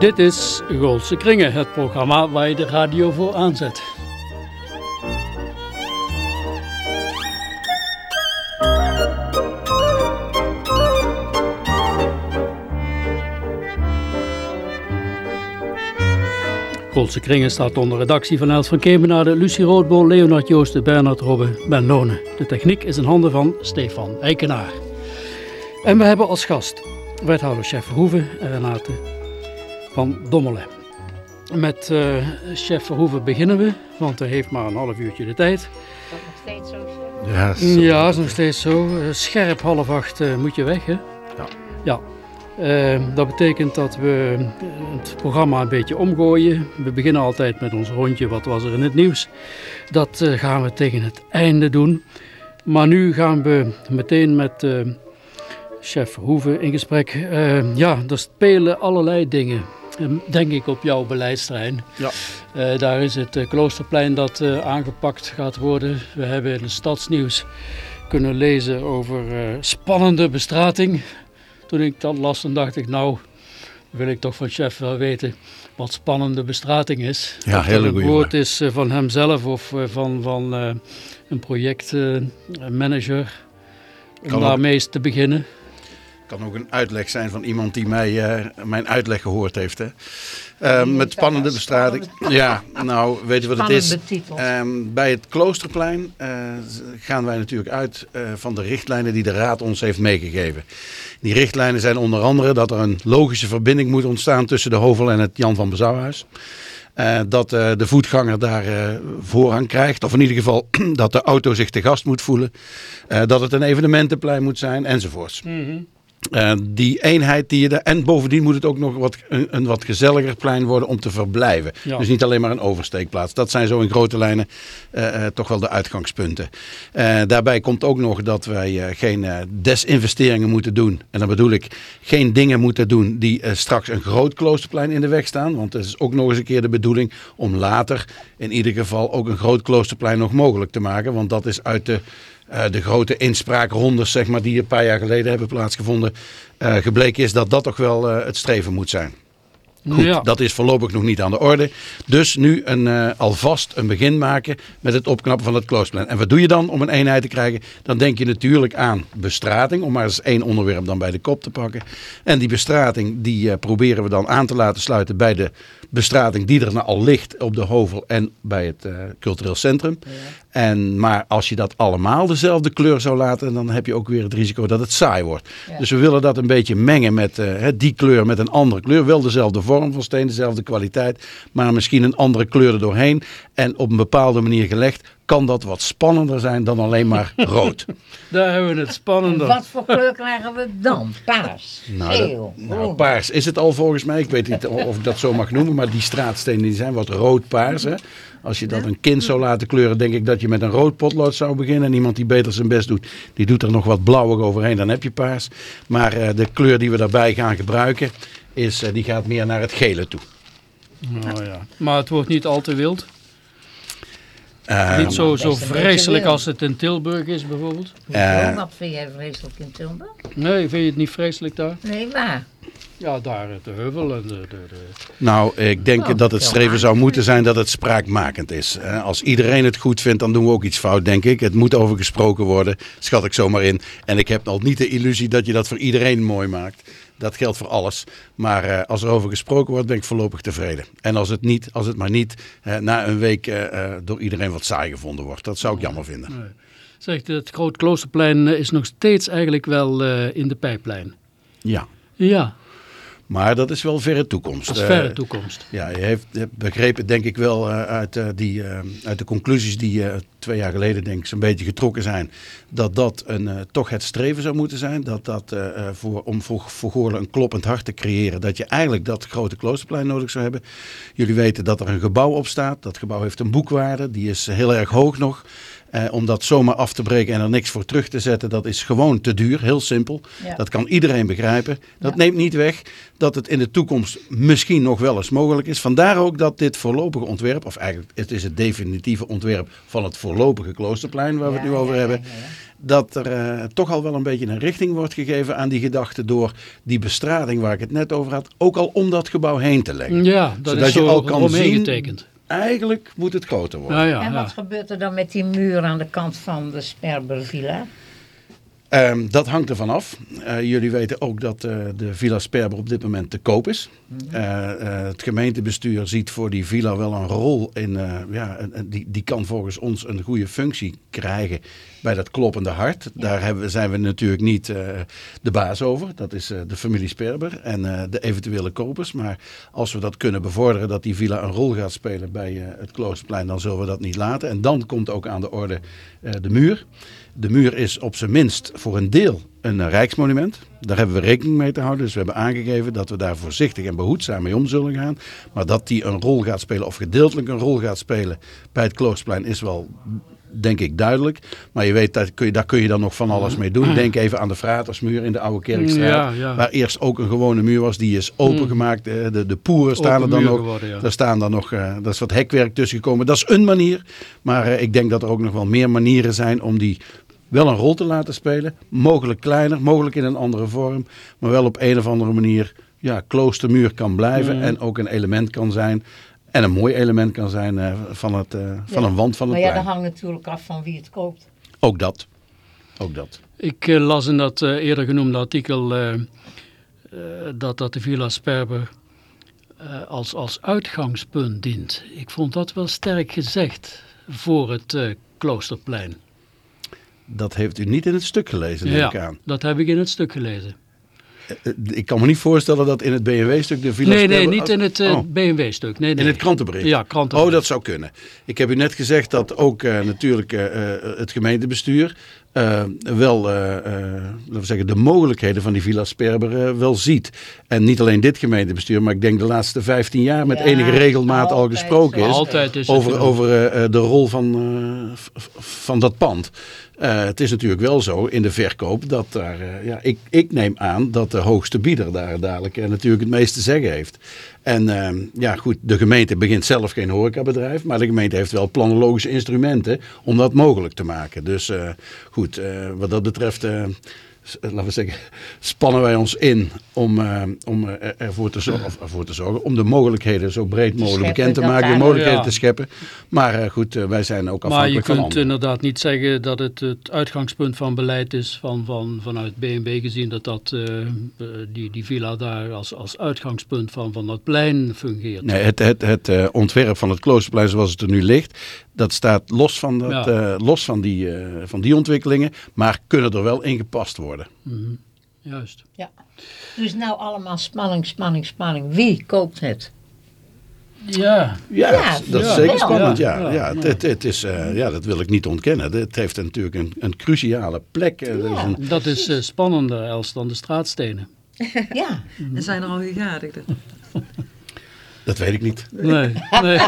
Dit is Goldse Kringen, het programma waar je de radio voor aanzet. Goldse Kringen staat onder redactie van Els van Kemenade, Lucie Roodbol, Leonard Joosten, Bernard Robbe, Ben Lone. De techniek is in handen van Stefan Eikenaar. En we hebben als gast wethouder chef Verhoeven en Renate van Dommelen. Met uh, chef Verhoeven beginnen we, want hij heeft maar een half uurtje de tijd. Is dat nog steeds zo? Ja, zo. ja, is nog steeds zo. Uh, scherp half acht uh, moet je weg, hè? Ja. ja. dat betekent dat we het programma een beetje omgooien. We beginnen altijd met ons rondje, wat was er in het nieuws. Dat gaan we tegen het einde doen. Maar nu gaan we meteen met chef Verhoeven in gesprek. Uh, ja, er spelen allerlei dingen, denk ik, op jouw beleidsterrein. Ja. Uh, daar is het uh, Kloosterplein dat aangepakt gaat worden. We hebben in het stadsnieuws kunnen lezen over spannende bestrating. Toen ik dat las, dan dacht ik, nou, wil ik toch van chef wel weten wat spannende bestrating is. Ja, heel goed. Het woord is van hemzelf of van, van een projectmanager. om daarmee te beginnen kan ook een uitleg zijn van iemand die mij, uh, mijn uitleg gehoord heeft. Hè. Uh, met spannende bestrating. Ja, nou, weet je wat het is? Um, bij het Kloosterplein uh, gaan wij natuurlijk uit van de richtlijnen die de Raad ons heeft meegegeven. Die richtlijnen zijn onder andere dat er een logische verbinding moet ontstaan tussen de Hovel en het Jan van Bezouwhuis. Uh, dat uh, de voetganger daar uh, voorrang krijgt. Of in ieder geval dat de auto zich te gast moet voelen. dat het een evenementenplein moet zijn enzovoorts. Mm -hmm. Uh, die eenheid die je er. En bovendien moet het ook nog wat, een, een wat gezelliger plein worden om te verblijven. Ja. Dus niet alleen maar een oversteekplaats. Dat zijn zo in grote lijnen uh, uh, toch wel de uitgangspunten. daarbij komt ook nog dat wij geen desinvesteringen moeten doen. En dan bedoel ik geen dingen moeten doen die straks een groot kloosterplein in de weg staan. Want het is ook nog eens een keer de bedoeling om later in ieder geval ook een groot kloosterplein nog mogelijk te maken. Want dat is uit de uh, de grote inspraakrondes zeg maar, die een paar jaar geleden hebben plaatsgevonden, uh, gebleken is dat dat toch wel uh, het streven moet zijn. Goed, ja. dat is voorlopig nog niet aan de orde. Dus nu een, alvast een begin maken met het opknappen van het kloosterplein. En wat doe je dan om een eenheid te krijgen? Dan denk je natuurlijk aan bestrating, om maar eens één onderwerp dan bij de kop te pakken. En die bestrating die proberen we dan aan te laten sluiten bij de bestrating die er nou al ligt op de Hovel en bij het uh, cultureel centrum. Ja. En, maar als je dat allemaal dezelfde kleur zou laten, dan heb je ook weer het risico dat het saai wordt. Ja. Dus we willen dat een beetje mengen met uh, die kleur met een andere kleur. Wel dezelfde vorm van steen, dezelfde kwaliteit, maar misschien een andere kleur er doorheen. En op een bepaalde manier gelegd kan dat wat spannender zijn dan alleen maar rood. Daar hebben we het spannender. Wat voor kleur krijgen we dan? Paars, Nou, geel, dat, nou, paars is het al volgens mij. Ik weet niet of ik dat zo mag noemen. Maar die straatstenen die zijn wat rood-paars. Hè? Als je dat een kind zou laten kleuren, denk ik dat je met een rood potlood zou beginnen. En iemand die beter zijn best doet, die doet er nog wat blauwig overheen. Dan heb je paars. Maar uh, de kleur die we daarbij gaan gebruiken, is, uh, die gaat meer naar het gele toe. Nou ja, maar het wordt niet al te wild. Uh, niet zo, zo vreselijk als het in Tilburg is bijvoorbeeld. Eh, Wat vind jij vreselijk in Tilburg? Nee, vind je het niet vreselijk daar? Nee, waar? Ja, daar de heuvel en de... de, de... Nou, ik denk Oh, dat het streven zou moeten zijn dat het spraakmakend is. Als iedereen het goed vindt, dan doen we ook iets fout, denk ik. Het moet over gesproken worden, schat ik zomaar in. En ik heb al niet de illusie dat je dat voor iedereen mooi maakt. Dat geldt voor alles. Maar eh, als er over gesproken wordt, ben ik voorlopig tevreden. En als het, niet, als het maar niet eh, na een week eh, door iedereen wat saai gevonden wordt. Dat zou ik jammer vinden. Nee. Zegt, het Groot Kloosterplein is nog steeds eigenlijk wel in de pijplijn. Ja, Ja, maar dat is wel verre toekomst. dat is Eh, verre toekomst. Ja, je heeft begrepen, denk ik wel, uh, uit, uh, die, uit de conclusies die twee jaar geleden, denk ik, zo'n beetje getrokken zijn. Dat dat een, toch het streven zou moeten zijn. Dat dat voor, om voor, voor Goorlen een kloppend hart te creëren, dat je eigenlijk dat grote kloosterplein nodig zou hebben. Jullie weten dat er een gebouw op staat. Dat gebouw heeft een boekwaarde, die is heel erg hoog nog. Uh, om dat zomaar af te breken en er niks voor terug te zetten, dat is gewoon te duur. Heel simpel. Ja. Dat kan iedereen begrijpen. Dat Ja. neemt niet weg dat het in de toekomst misschien nog wel eens mogelijk is. Vandaar ook dat dit voorlopige ontwerp, of eigenlijk het is het definitieve ontwerp van het voorlopige kloosterplein waar we het nu over hebben. Dat er uh, toch al wel een beetje een richting wordt gegeven aan die gedachte door die bestrading waar ik het net over had, ook al om dat gebouw heen te leggen. Ja, dat Zodat is je al kan zien, getekend. Eigenlijk moet het groter worden. Ja, ja, en wat gebeurt er dan met die muur aan de kant van de Sperbervilla? Um, dat hangt ervan af. Uh, jullie weten ook dat uh, de Villa Sperber op dit moment te koop is. Uh, het gemeentebestuur ziet voor die villa wel een rol in. ja, die, die kan volgens ons een goede functie krijgen bij dat kloppende hart. Daar hebben, zijn we natuurlijk niet de baas over. Dat is de familie Sperber en de eventuele kopers. Maar als we dat kunnen bevorderen dat die villa een rol gaat spelen bij het Kloosterplein, dan zullen we dat niet laten. En dan komt ook aan de orde de muur. De muur is op zijn minst voor een deel een rijksmonument. Daar hebben we rekening mee te houden. Dus we hebben aangegeven dat we daar voorzichtig en behoedzaam mee om zullen gaan. Maar dat die een rol gaat spelen of gedeeltelijk een rol gaat spelen bij het Kloosterplein is wel denk ik duidelijk. Maar je weet, daar kun je, daar kun je dan nog van alles mee doen. Denk even aan de Fratersmuur in de Oude Kerkstraat. Waar eerst ook een gewone muur was. Die is opengemaakt. De, de, de poeren staan er dan nog. Geworden, Daar staan dan nog, uh, is wat hekwerk tussen gekomen. Dat is een manier. Maar uh, ik denk dat er ook nog wel meer manieren zijn om die wel een rol te laten spelen. Mogelijk kleiner, mogelijk in een andere vorm. Maar wel op een of andere manier ja, kloostermuur kan blijven. Mm. En ook een element kan zijn. En een mooi element kan zijn uh, van, het, uh, van een wand van het maar plein. Maar ja, dat hangt natuurlijk af van wie het koopt. Ook dat. Ook dat. Ik uh, las in dat eerder genoemde artikel dat, dat de Villa Sperber als, als uitgangspunt dient. Ik vond dat wel sterk gezegd voor het Kloosterplein. Dat heeft u niet in het stuk gelezen, denk ja, ik aan. dat heb ik in het stuk gelezen. Eh, eh, ik kan me niet voorstellen dat in het BMW-stuk de Villa Nee, nee, niet in het uh, oh. BMW-stuk. Nee, nee. In het krantenbericht? Ja, krantenbericht. Oh, dat zou kunnen. Ik heb u net gezegd dat ook uh, natuurlijk uh, het gemeentebestuur wel, laten we zeggen, de mogelijkheden van die Villa Sperber wel ziet. En niet alleen dit gemeentebestuur, maar ik denk de laatste 15 jaar met ja, enige regelmaat al gesproken is. Altijd is over over de rol van, van dat pand. Het is natuurlijk wel zo in de verkoop dat daar, ja, ik, ik neem aan dat de hoogste bieder daar dadelijk natuurlijk het meeste te zeggen heeft. En ehm, ja, goed, de gemeente begint zelf geen horecabedrijf, maar de gemeente heeft wel planologische instrumenten om dat mogelijk te maken. Dus goed, wat dat betreft laten we zeggen, spannen wij ons in om, uh, om ervoor, te zorgen, of ervoor te zorgen, om de mogelijkheden zo breed mogelijk bekend te maken, de mogelijkheden ja. te scheppen. Maar uh, goed, uh, wij zijn ook afhankelijk van Maar je kunt inderdaad niet zeggen dat het het uitgangspunt van beleid is van, van, vanuit BNB gezien, dat, dat die, die villa daar als, als uitgangspunt van, van dat plein fungeert. Nee, het, het, het ontwerp van het kloosterplein zoals het er nu ligt, dat staat los van, dat, ja. los van, die, van die ontwikkelingen, maar kunnen er wel ingepast worden. Mm -hmm. Juist. Ja. Dus nou allemaal spanning, spanning, spanning. Wie koopt het? Ja, ja, ja dat is zeker spannend. Ja, ja, ja. Het, het, het, is, uh, ja, dat wil ik niet ontkennen. Het heeft natuurlijk een, een cruciale plek. Dat is, een... dat is uh, spannender als dan de straatstenen. ja. Er zijn er al gegadigden. Dat weet ik niet. Nee, nee.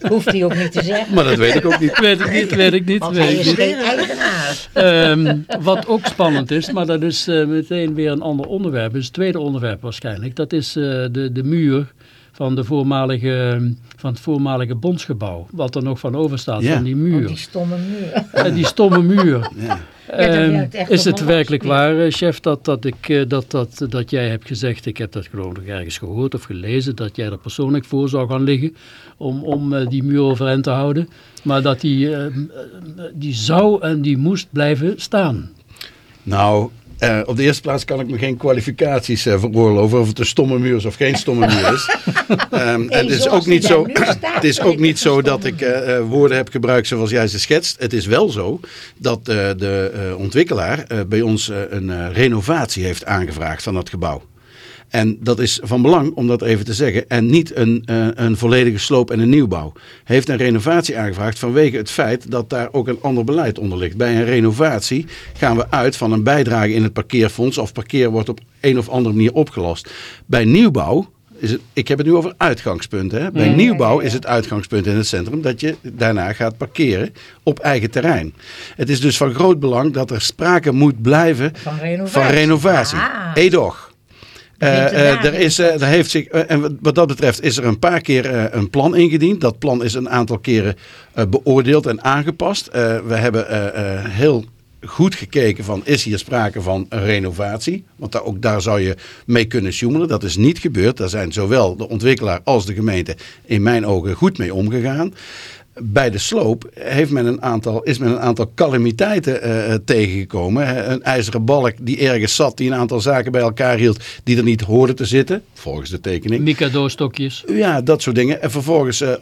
Hoeft hij ook niet te zeggen. Maar dat weet ik ook niet. Weet ik niet, weet ik niet. Want weet hij ik is niet. geen eigenaar. Um, wat ook spannend is, maar dat is uh, meteen weer een ander onderwerp. is het tweede onderwerp waarschijnlijk. Dat is uh, de, de muur van, de voormalige, van het voormalige bondsgebouw. Wat er nog van overstaat Ja. van die muur. Oh, die stomme muur. En die stomme muur. Ja. Ja, Ehm, is het werkelijk waar, eh, chef, dat, dat, ik, eh, dat, dat, dat jij hebt gezegd, ik heb dat geloof ik ergens gehoord of gelezen, dat jij er persoonlijk voor zou gaan liggen om, om eh, die muur overeind te houden, maar dat die, eh, die zou en die moest blijven staan. Nou, eh, op de eerste plaats kan ik me geen kwalificaties eh, veroorloven of het een stomme muur is of geen stomme muur is. Ehm, en het is ook niet zo, het is ook niet zo dat ik eh, woorden heb gebruikt zoals jij ze schetst. Het is wel zo dat de ontwikkelaar bij ons een renovatie heeft aangevraagd van dat gebouw. En dat is van belang om dat even te zeggen. En niet een, eh, een volledige sloop en een nieuwbouw. Heeft een renovatie aangevraagd vanwege het feit dat daar ook een ander beleid onder ligt. Bij een renovatie gaan we uit van een bijdrage in het parkeerfonds. Of parkeer wordt op een of andere manier opgelost. Bij nieuwbouw. Is het, ik heb het nu over uitgangspunten. Hè? Bij Ja, nieuwbouw ja, ja. is het uitgangspunt in het centrum dat je daarna gaat parkeren op eigen terrein. Het is dus van groot belang dat er sprake moet blijven Van renovatie. van renovatie. Ah. Edoch. Er is, er heeft zich, en wat dat betreft is er een paar keer een plan ingediend. Dat plan is een aantal keren beoordeeld en aangepast. we hebben heel goed gekeken van is hier sprake van een renovatie. Want daar, ook daar zou je mee kunnen sjoemelen. Dat is niet gebeurd. Daar zijn zowel de ontwikkelaar als de gemeente in mijn ogen goed mee omgegaan bij de sloop heeft men een aantal, is men een aantal calamiteiten uh, tegengekomen. Een ijzeren balk die ergens zat, die een aantal zaken bij elkaar hield, die er niet hoorden te zitten, volgens de tekening. Mikado-stokjes. Ja, dat soort dingen. En vervolgens uh,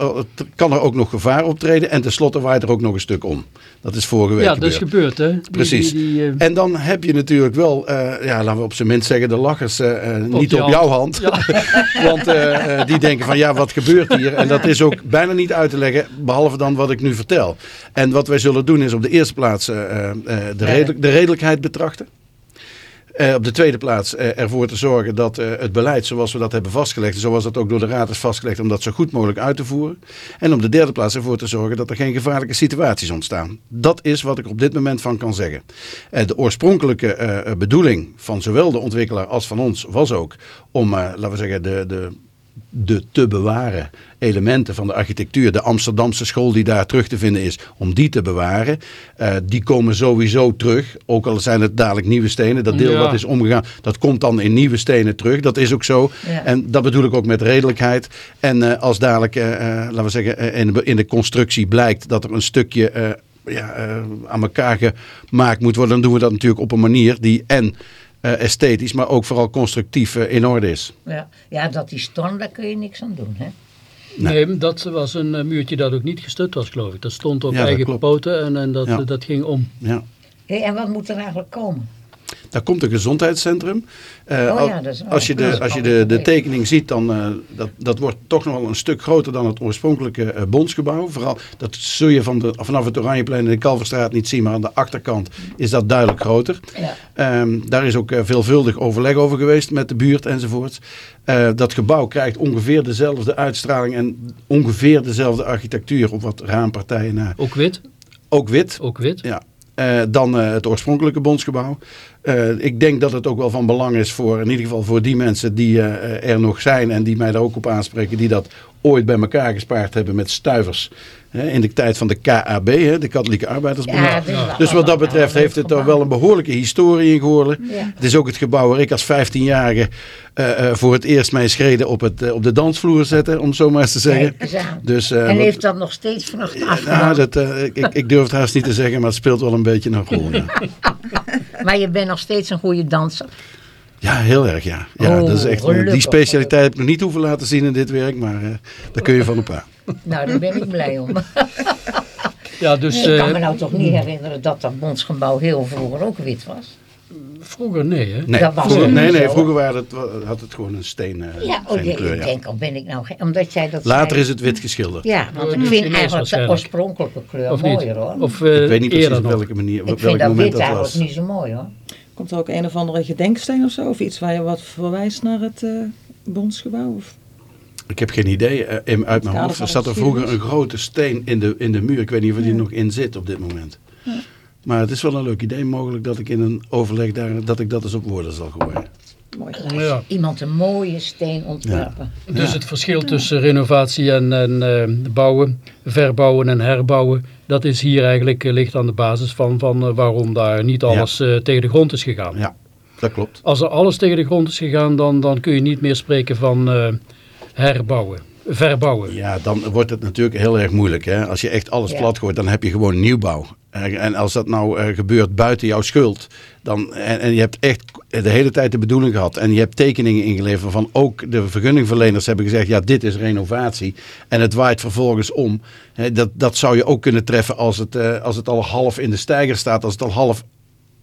kan er ook nog gevaar optreden en tenslotte waait er ook nog een stuk om. Dat is vorige week Ja, dat is gebeurd hè. Precies. Die, die, En dan heb je natuurlijk wel, ja, laten we op zijn minst zeggen, de lachers niet op jouw hand. Ja. Want die denken van ja, wat gebeurt hier? En dat is ook bijna niet uit te leggen, behalve behalve dan wat ik nu vertel. En wat wij zullen doen is op de eerste plaats uh, uh, de, redelijk, de redelijkheid betrachten. Uh, op de tweede plaats uh, ervoor te zorgen dat uh, het beleid zoals we dat hebben vastgelegd, zoals dat ook door de Raad is vastgelegd, om dat zo goed mogelijk uit te voeren. En op de derde plaats ervoor te zorgen dat er geen gevaarlijke situaties ontstaan. Dat is wat ik op dit moment van kan zeggen. de oorspronkelijke bedoeling van zowel de ontwikkelaar als van ons was ook om, laten we zeggen, de, de de te bewaren elementen van de architectuur, de Amsterdamse school die daar terug te vinden is, om die te bewaren. Uh, die komen sowieso terug, ook al zijn het dadelijk nieuwe stenen. Dat deel wat is omgegaan, dat komt dan in nieuwe stenen terug. Dat is ook zo. Ja. En dat bedoel ik ook met redelijkheid. En uh, als dadelijk, uh, laten we zeggen, in, in, de constructie blijkt dat er een stukje ja, aan elkaar gemaakt moet worden, dan doen we dat natuurlijk op een manier die en uh, esthetisch, maar ook vooral constructief uh, in orde is. Ja. ja, dat die storm, daar kun je niks aan doen, hè? Nee, nee dat was een uh, muurtje dat ook niet gestut was, geloof ik. Dat stond op ja, eigen poten en, en dat, ja. dat ging om. Ja. Hey, en wat moet er eigenlijk komen? Daar komt een gezondheidscentrum. Uh, oh ja, is als je, de, als je de, de tekening ziet, dan uh, dat, dat wordt toch nog wel een stuk groter dan het oorspronkelijke uh, bondsgebouw. Vooral, dat zul je van de, vanaf het Oranjeplein en de Kalverstraat niet zien, maar aan de achterkant is dat duidelijk groter. Ja. Um, daar is ook veelvuldig overleg over geweest met de buurt enzovoort. dat gebouw krijgt ongeveer dezelfde uitstraling en ongeveer dezelfde architectuur op wat raampartijen na. Ook wit? Ook wit. Ook wit. Ja. Uh, dan uh, het oorspronkelijke bondsgebouw. Uh, ik denk dat het ook wel van belang is voor, in ieder geval voor die mensen die er nog zijn en die mij daar ook op aanspreken, die dat ooit bij elkaar gespaard hebben met stuivers. in de tijd van de KAB, de Katholieke Arbeidersbond. Ja, dus wat dat betreft heeft het er wel een behoorlijke historie in. Ja. Het is ook het gebouw waar ik als 15-jarige uh, uh, voor het eerst mijn schreden op, het, op de dansvloer zette, om zo maar eens te zeggen. Dus, en heeft dat nog steeds ja, dat, ik, ik durf het haast niet te zeggen, maar het speelt wel een beetje een rol. maar je bent nog steeds een goede danser. Ja, heel erg, ja. ja oh, dat is echt, die specialiteit heb ik nog niet hoeven laten zien in dit werk, maar uh, daar kun je van op aan. Nou, daar ben ik blij om. ja, dus, ik kan me nou toch niet herinneren dat dat bondsgebouw heel vroeger ook wit was. Vroeger nee, hè? Nee, dat was vroeger, nee, nee, vroeger waren het, had het gewoon een steen, uh, ja, oh, kleur. Ik denk, al ben ik nou... Omdat jij dat Later zei, is het wit geschilderd. Ja, want ik vind eigenlijk de oorspronkelijke kleur of mooier, hoor. Of, uh, ik weet niet precies op welke manier, ik op welk moment dat was. Ik vind dat wit eigenlijk niet zo mooi, hoor. Komt er ook een of andere gedenksteen of zo? Of iets waar je wat verwijst naar het uh, bondsgebouw? Of? Ik heb geen idee. Uh, uit mijn hoofd er zat er vroeger een grote steen in de, in de muur. Ik weet niet of die ja. nog in zit op dit moment. Ja. Maar het is wel een leuk idee. Mogelijk dat ik in een overleg daar, dat ik dat eens op woorden zal gooien. Mooi. Ja. Iemand een mooie steen ontwerpen. Ja. Dus het verschil tussen renovatie en, en uh, bouwen, verbouwen en herbouwen, dat is hier eigenlijk uh, ligt aan de basis van, van uh, waarom daar niet alles ja. tegen de grond is gegaan. Ja, dat klopt. Als er alles tegen de grond is gegaan, dan, dan kun je niet meer spreken van herbouwen. Verbouwen. Ja, dan wordt het natuurlijk heel erg moeilijk. Hè? Als je echt alles plat gooit, dan heb je gewoon nieuwbouw. En als dat nou uh, gebeurt buiten jouw schuld, dan, en, je hebt echt de hele tijd de bedoeling gehad en je hebt tekeningen ingeleverd waarvan ook de vergunningverleners hebben gezegd, ja dit is renovatie en het waait vervolgens om. Dat, dat zou je ook kunnen treffen als het, uh, als het al half in de stijger staat, als het al half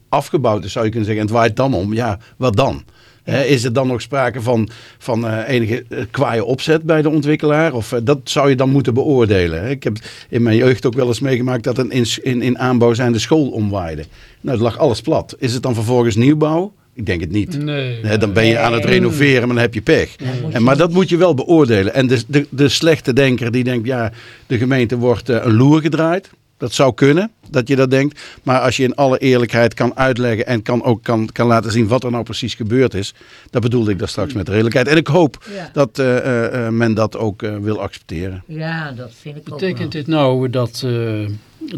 afgebouwd is zou je kunnen zeggen en het waait dan om. Ja, wat dan? Is er dan nog sprake van, van uh, enige kwaaie opzet bij de ontwikkelaar? Of uh, dat zou je dan moeten beoordelen. Ik heb in mijn jeugd ook wel eens meegemaakt dat een in, in, in aanbouw zijn de school omwaaide. Nou, het lag alles plat. Is het dan vervolgens nieuwbouw? Ik denk het niet. Nee, nee, dan ben je aan het renoveren, maar dan heb je pech. En, maar dat moet je wel beoordelen. En de, de, de slechte denker die denkt, ja, de gemeente wordt uh, een loer gedraaid. Dat zou kunnen, dat je dat denkt. Maar als je in alle eerlijkheid kan uitleggen en kan ook kan, kan laten zien wat er nou precies gebeurd is. Dat bedoelde ik daar straks met redelijkheid. En ik hoop dat uh, men dat ook wil accepteren. Ja, dat vind ik Betekent ook Betekent dit nou dat,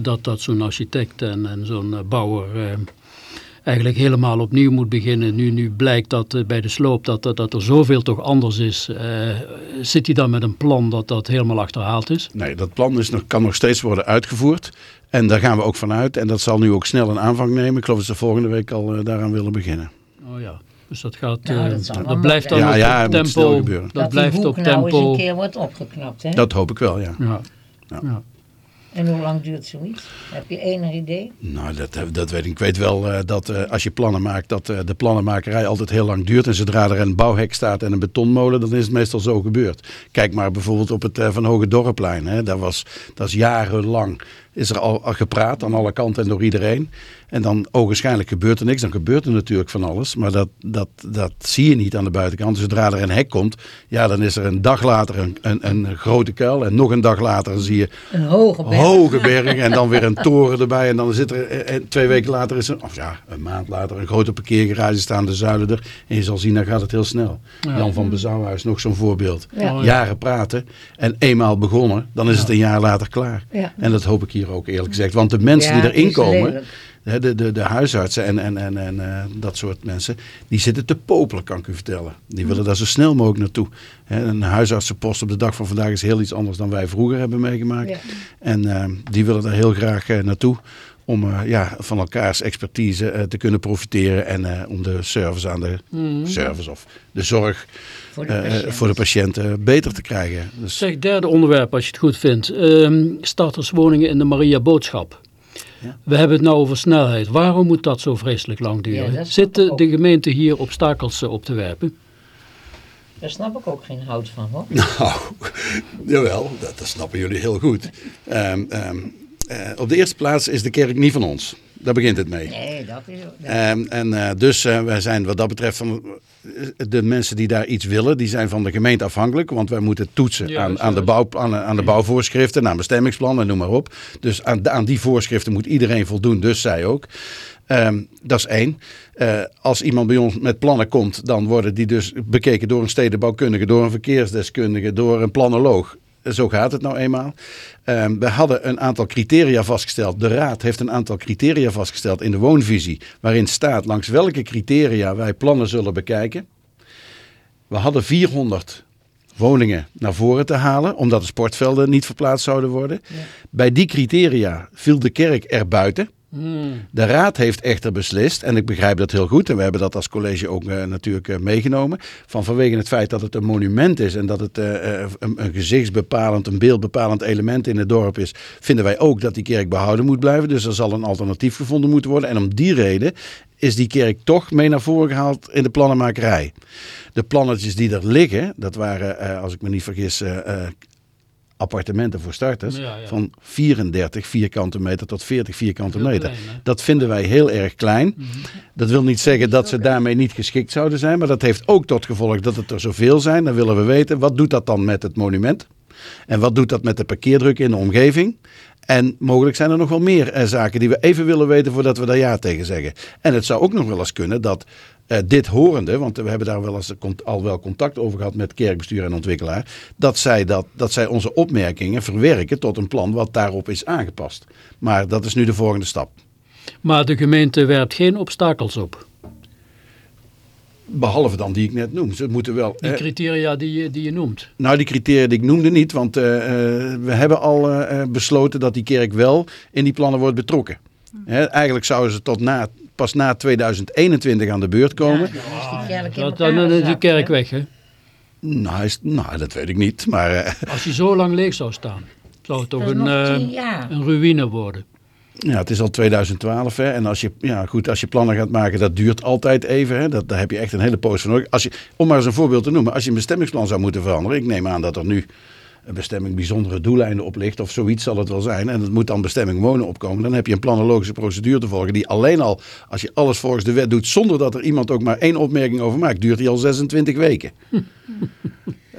dat, dat zo'n architect en, en zo'n bouwer eigenlijk helemaal opnieuw moet beginnen. Nu, nu blijkt dat uh, bij de sloop dat, dat, dat er zoveel toch anders is. Uh, zit hij dan met een plan dat dat helemaal achterhaald is? Nee, dat plan is nog, kan nog steeds worden uitgevoerd. En daar gaan we ook vanuit. En dat zal nu ook snel een aanvang nemen. Ik geloof dat ze volgende week al uh, daaraan willen beginnen. Oh ja. Dus dat gaat, ja, dat, dat blijft dan ja, ja, op tempo. Dat, dat blijft op tempo. Nou eens een keer wordt opgeknapt, hè? Dat hoop ik wel, ja. ja. ja. En hoe lang duurt zoiets? Heb je enig idee? Nou, dat, dat weet ik. Ik weet wel uh, dat uh, als je plannen maakt, dat uh, de plannenmakerij altijd heel lang duurt. En zodra er een bouwhek staat en een betonmolen, dan is het meestal zo gebeurd. Kijk maar bijvoorbeeld op het Van Hoge Dorpplein. Hè. Daar was, dat is jarenlang is er al, al gepraat aan alle kanten en door iedereen. En dan ogenschijnlijk gebeurt er niks. Dan gebeurt er natuurlijk van alles. Maar dat, dat, dat zie je niet aan de buitenkant. Zodra er een hek komt, ja, dan is er een dag later een, een, een grote kuil. En nog een dag later zie je een hoge berg. Hoge berg en dan weer een toren erbij. En dan zit er en eh, eh, twee weken later is er, of ja, een maand later, een grote parkeergarage staan de zuilen er. En je zal zien, dan gaat het heel snel. Jan van Bezouwhuis, nog zo'n voorbeeld. Ja. Jaren praten en eenmaal begonnen, dan is het een jaar later klaar. En dat hoop ik hier ook eerlijk gezegd. Want de mensen die erin komen, de, de, de huisartsen en, en, en, en uh, dat soort mensen, die zitten te popelen, kan ik u vertellen. Die willen daar zo snel mogelijk naartoe. een huisartsenpost op de dag van vandaag is heel iets anders dan wij vroeger hebben meegemaakt. En uh, die willen daar heel graag uh, naartoe om ja, van elkaars expertise te kunnen profiteren en om de service aan de mm. service of de zorg voor de, voor de patiënten beter te krijgen. Dus... Zeg, derde onderwerp als je het goed vindt. Ehm, starterswoningen in de Maria Boodschap. We hebben het nou over snelheid. Waarom moet dat zo vreselijk lang duren? Ja, Zit de, de, gemeente hier obstakels op te werpen? Daar snap ik ook geen hout van hoor. Nou, jawel, dat, dat snappen jullie heel goed. Um, um, uh, op de eerste plaats is de kerk niet van ons. Daar begint het mee. Nee, dat is ook. Um, en uh, dus uh, wij zijn wat dat betreft van de mensen die daar iets willen, die zijn van de gemeente afhankelijk. Want wij moeten toetsen aan, aan, de bouw, aan, aan, de bouwvoorschriften, aan bestemmingsplannen, noem maar op. Dus aan, aan die voorschriften moet iedereen voldoen, dus zij ook. Um, dat is één. Uh, als iemand bij ons met plannen komt, dan worden die dus bekeken door een stedenbouwkundige, door een verkeersdeskundige, door een planoloog. Zo gaat het nou eenmaal. Um, we hadden een aantal criteria vastgesteld. De Raad heeft een aantal criteria vastgesteld in de woonvisie. Waarin staat langs welke criteria wij plannen zullen bekijken. We hadden 400 woningen naar voren te halen, omdat de sportvelden niet verplaatst zouden worden. Ja. Bij die criteria viel de kerk er buiten. Hmm. De raad heeft echter beslist, en ik begrijp dat heel goed, en we hebben dat als college ook uh, natuurlijk uh, meegenomen, van vanwege het feit dat het een monument is en dat het uh, een, een, gezichtsbepalend, een beeldbepalend element in het dorp is, vinden wij ook dat die kerk behouden moet blijven. Dus er zal een alternatief gevonden moeten worden. En om die reden is die kerk toch mee naar voren gehaald in de plannenmakerij. De plannetjes die er liggen, dat waren, als ik me niet vergis, appartementen voor starters van 34 vierkante meter tot 40 vierkante meter. dat vinden wij heel erg klein. Mhm. Dat wil niet zeggen dat ze daarmee niet geschikt zouden zijn, maar dat heeft ook tot gevolg dat het er zoveel zijn. Dan willen we weten, wat doet dat dan met het monument? En wat doet dat met de parkeerdruk in de omgeving? En mogelijk zijn er nog wel meer eh, zaken die we even willen weten voordat we daar ja tegen zeggen. En het zou ook nog wel eens kunnen dat uh, dit horende, want we hebben daar wel eens al wel contact over gehad met kerkbestuur en ontwikkelaar, dat zij, dat, dat zij onze opmerkingen verwerken tot een plan wat daarop is aangepast. Maar dat is nu de volgende stap. Maar de gemeente werpt geen obstakels op? Behalve dan die ik net noem. Ze moeten wel, die criteria die je, die je noemt? Nou, die criteria die ik noemde niet. Want uh, we hebben al uh, besloten dat die kerk wel in die plannen wordt betrokken. He, eigenlijk zouden ze tot na pas na 2021 aan de beurt komen. Ja, dan is die kerk weg, hè? Nou, is, nou, dat weet ik niet. Maar, uh, Als hij zo lang leeg zou staan, zou het toch een, uh, een ruïne worden. Ja, het is al 2012 hè. En als je, ja, goed, als je plannen gaat maken, dat duurt altijd even. Hè. Dat, daar heb je echt een hele poos van nodig. Als je, om maar eens een voorbeeld te noemen. Als je een bestemmingsplan zou moeten veranderen. Ik neem aan dat er nu een bestemming bijzondere doeleinden oplicht of zoiets zal het wel zijn. En het moet dan bestemming wonen opkomen. Dan heb je een planologische procedure te volgen die alleen al, als je alles volgens de wet doet zonder dat er iemand ook maar één opmerking over maakt, duurt die al 26 weken.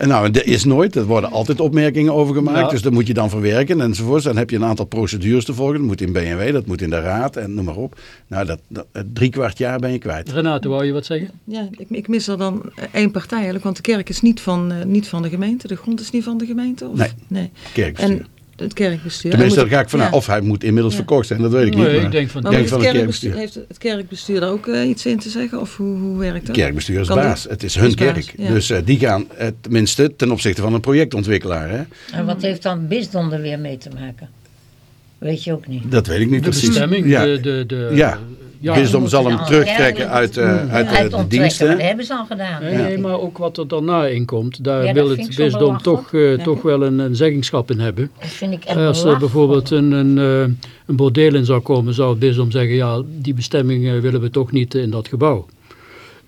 En nou, er is nooit. Er worden altijd opmerkingen over gemaakt. Dus dat moet je dan verwerken enzovoort. Dan heb je een aantal procedures te volgen. Dat moet in BNW, dat moet in de raad en noem maar op. Nou, dat, dat, drie kwart jaar ben je kwijt. Renate, wou je wat zeggen? Ja, ik, ik mis er dan één partij eigenlijk. Want de kerk is niet van, uh, niet van de gemeente. De grond is niet van de gemeente? Of? Nee, nee. kerkbestuur het kerkbestuur. Tenminste, daar ga ik vanuit. Of hij moet inmiddels verkocht zijn, dat weet ik niet. Nee, ik denk van, denk van het kerkbestuur. Heeft het kerkbestuur daar ook uh, iets in te zeggen? Of hoe, hoe werkt dat? Het kerkbestuur is kan baas. Het is hun kerk. Dus uh, die gaan, uh, tenminste ten opzichte van een projectontwikkelaar. Hè. En wat heeft dan bisdom er weer mee te maken? Weet je ook niet. Dat weet ik niet de precies. bestemming, ja. de, de, de, ja. Ja, Bisdom zal hem terugtrekken uit, uh, uit, uit de diensten. Dat hebben ze al gedaan. Nee, nee, maar ook wat er daarna in komt. Daar ja, wil het bisdom toch, uh, ja. toch wel een, een, zeggingschap in hebben. Dat vind ik echt Als er bijvoorbeeld een, een, uh, een bordeel in zou komen, zou het bisdom zeggen... ja, die bestemming willen we toch niet in dat gebouw.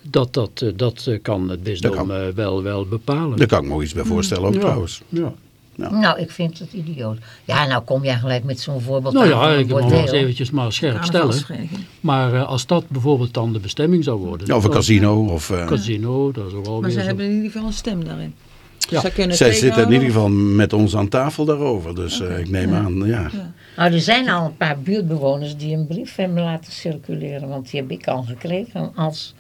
Dat, dat, dat kan het bisdom kan. wel, wel bepalen. Daar kan ik me iets bij voorstellen ook trouwens. Ja. Nou. nou, ik vind het idioot. Ja, nou kom jij gelijk met zo'n voorbeeld Nou ja, ik wil eens eventjes maar scherp stellen. Maar uh, als dat bijvoorbeeld dan de bestemming zou worden. Ja, of een casino. Of, uh, casino, dat is ook wel Maar ze hebben in ieder geval een stem daarin. Ja. Zij zitten in ieder geval met ons aan tafel daarover. Dus okay. uh, ik neem ja. aan, ja. ja. Nou, er zijn al een paar buurtbewoners die een brief hebben laten circuleren. Want die heb ik al gekregen als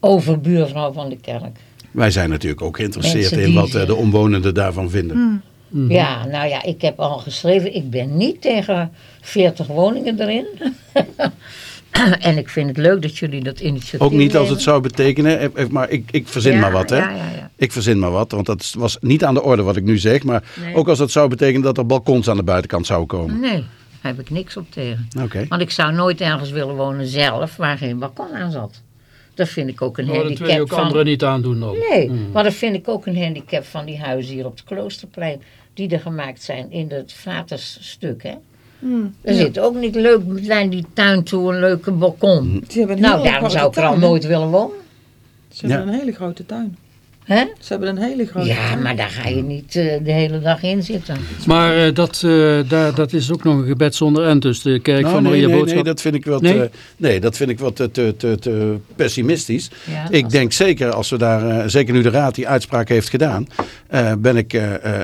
overbuurvrouw van de kerk. Wij zijn natuurlijk ook geïnteresseerd in wat de omwonenden daarvan vinden. Hmm. Mm -hmm. Ja, nou ja, ik heb al geschreven, ik ben niet tegen 40 woningen erin. en ik vind het leuk dat jullie dat initiatief Ook niet als het zou betekenen, maar ik, ik verzin ja, maar wat hè. Ja, ja, ik verzin maar wat, want dat was niet aan de orde wat ik nu zeg. Maar Nee. ook als het zou betekenen dat er balkons aan de buitenkant zouden komen. Nee, daar heb ik niks op tegen. Want ik zou nooit ergens willen wonen zelf waar geen balkon aan zat. Dat vind ik ook een Maar dat wil je handicap ook van... anderen niet aandoen dan. Nee, Hmm. maar dat vind ik ook een handicap van die huizen hier op het Kloosterplein. Die er gemaakt zijn in het Vatersstuk, hè. Hmm. Er Ja. zit ook niet leuk naar die tuin toe een leuke balkon. Nou, daarom zou ik er al nooit willen wonen. Ze hebben Ja. een hele grote tuin. Hè? Ze hebben een hele grote Ja, maar daar ga je niet eh, de hele dag in zitten. Maar eh, dat, eh, daar, dat is ook nog een gebed zonder end. Dus de kerk Nou, van nee, Maria nee, Boodschap. nee, dat vind ik wat, Nee? eh, nee, dat vind ik wat te, te, te, te pessimistisch. Ja, ik denk zeker, als we daar, zeker nu de Raad die uitspraak heeft gedaan, eh, ben ik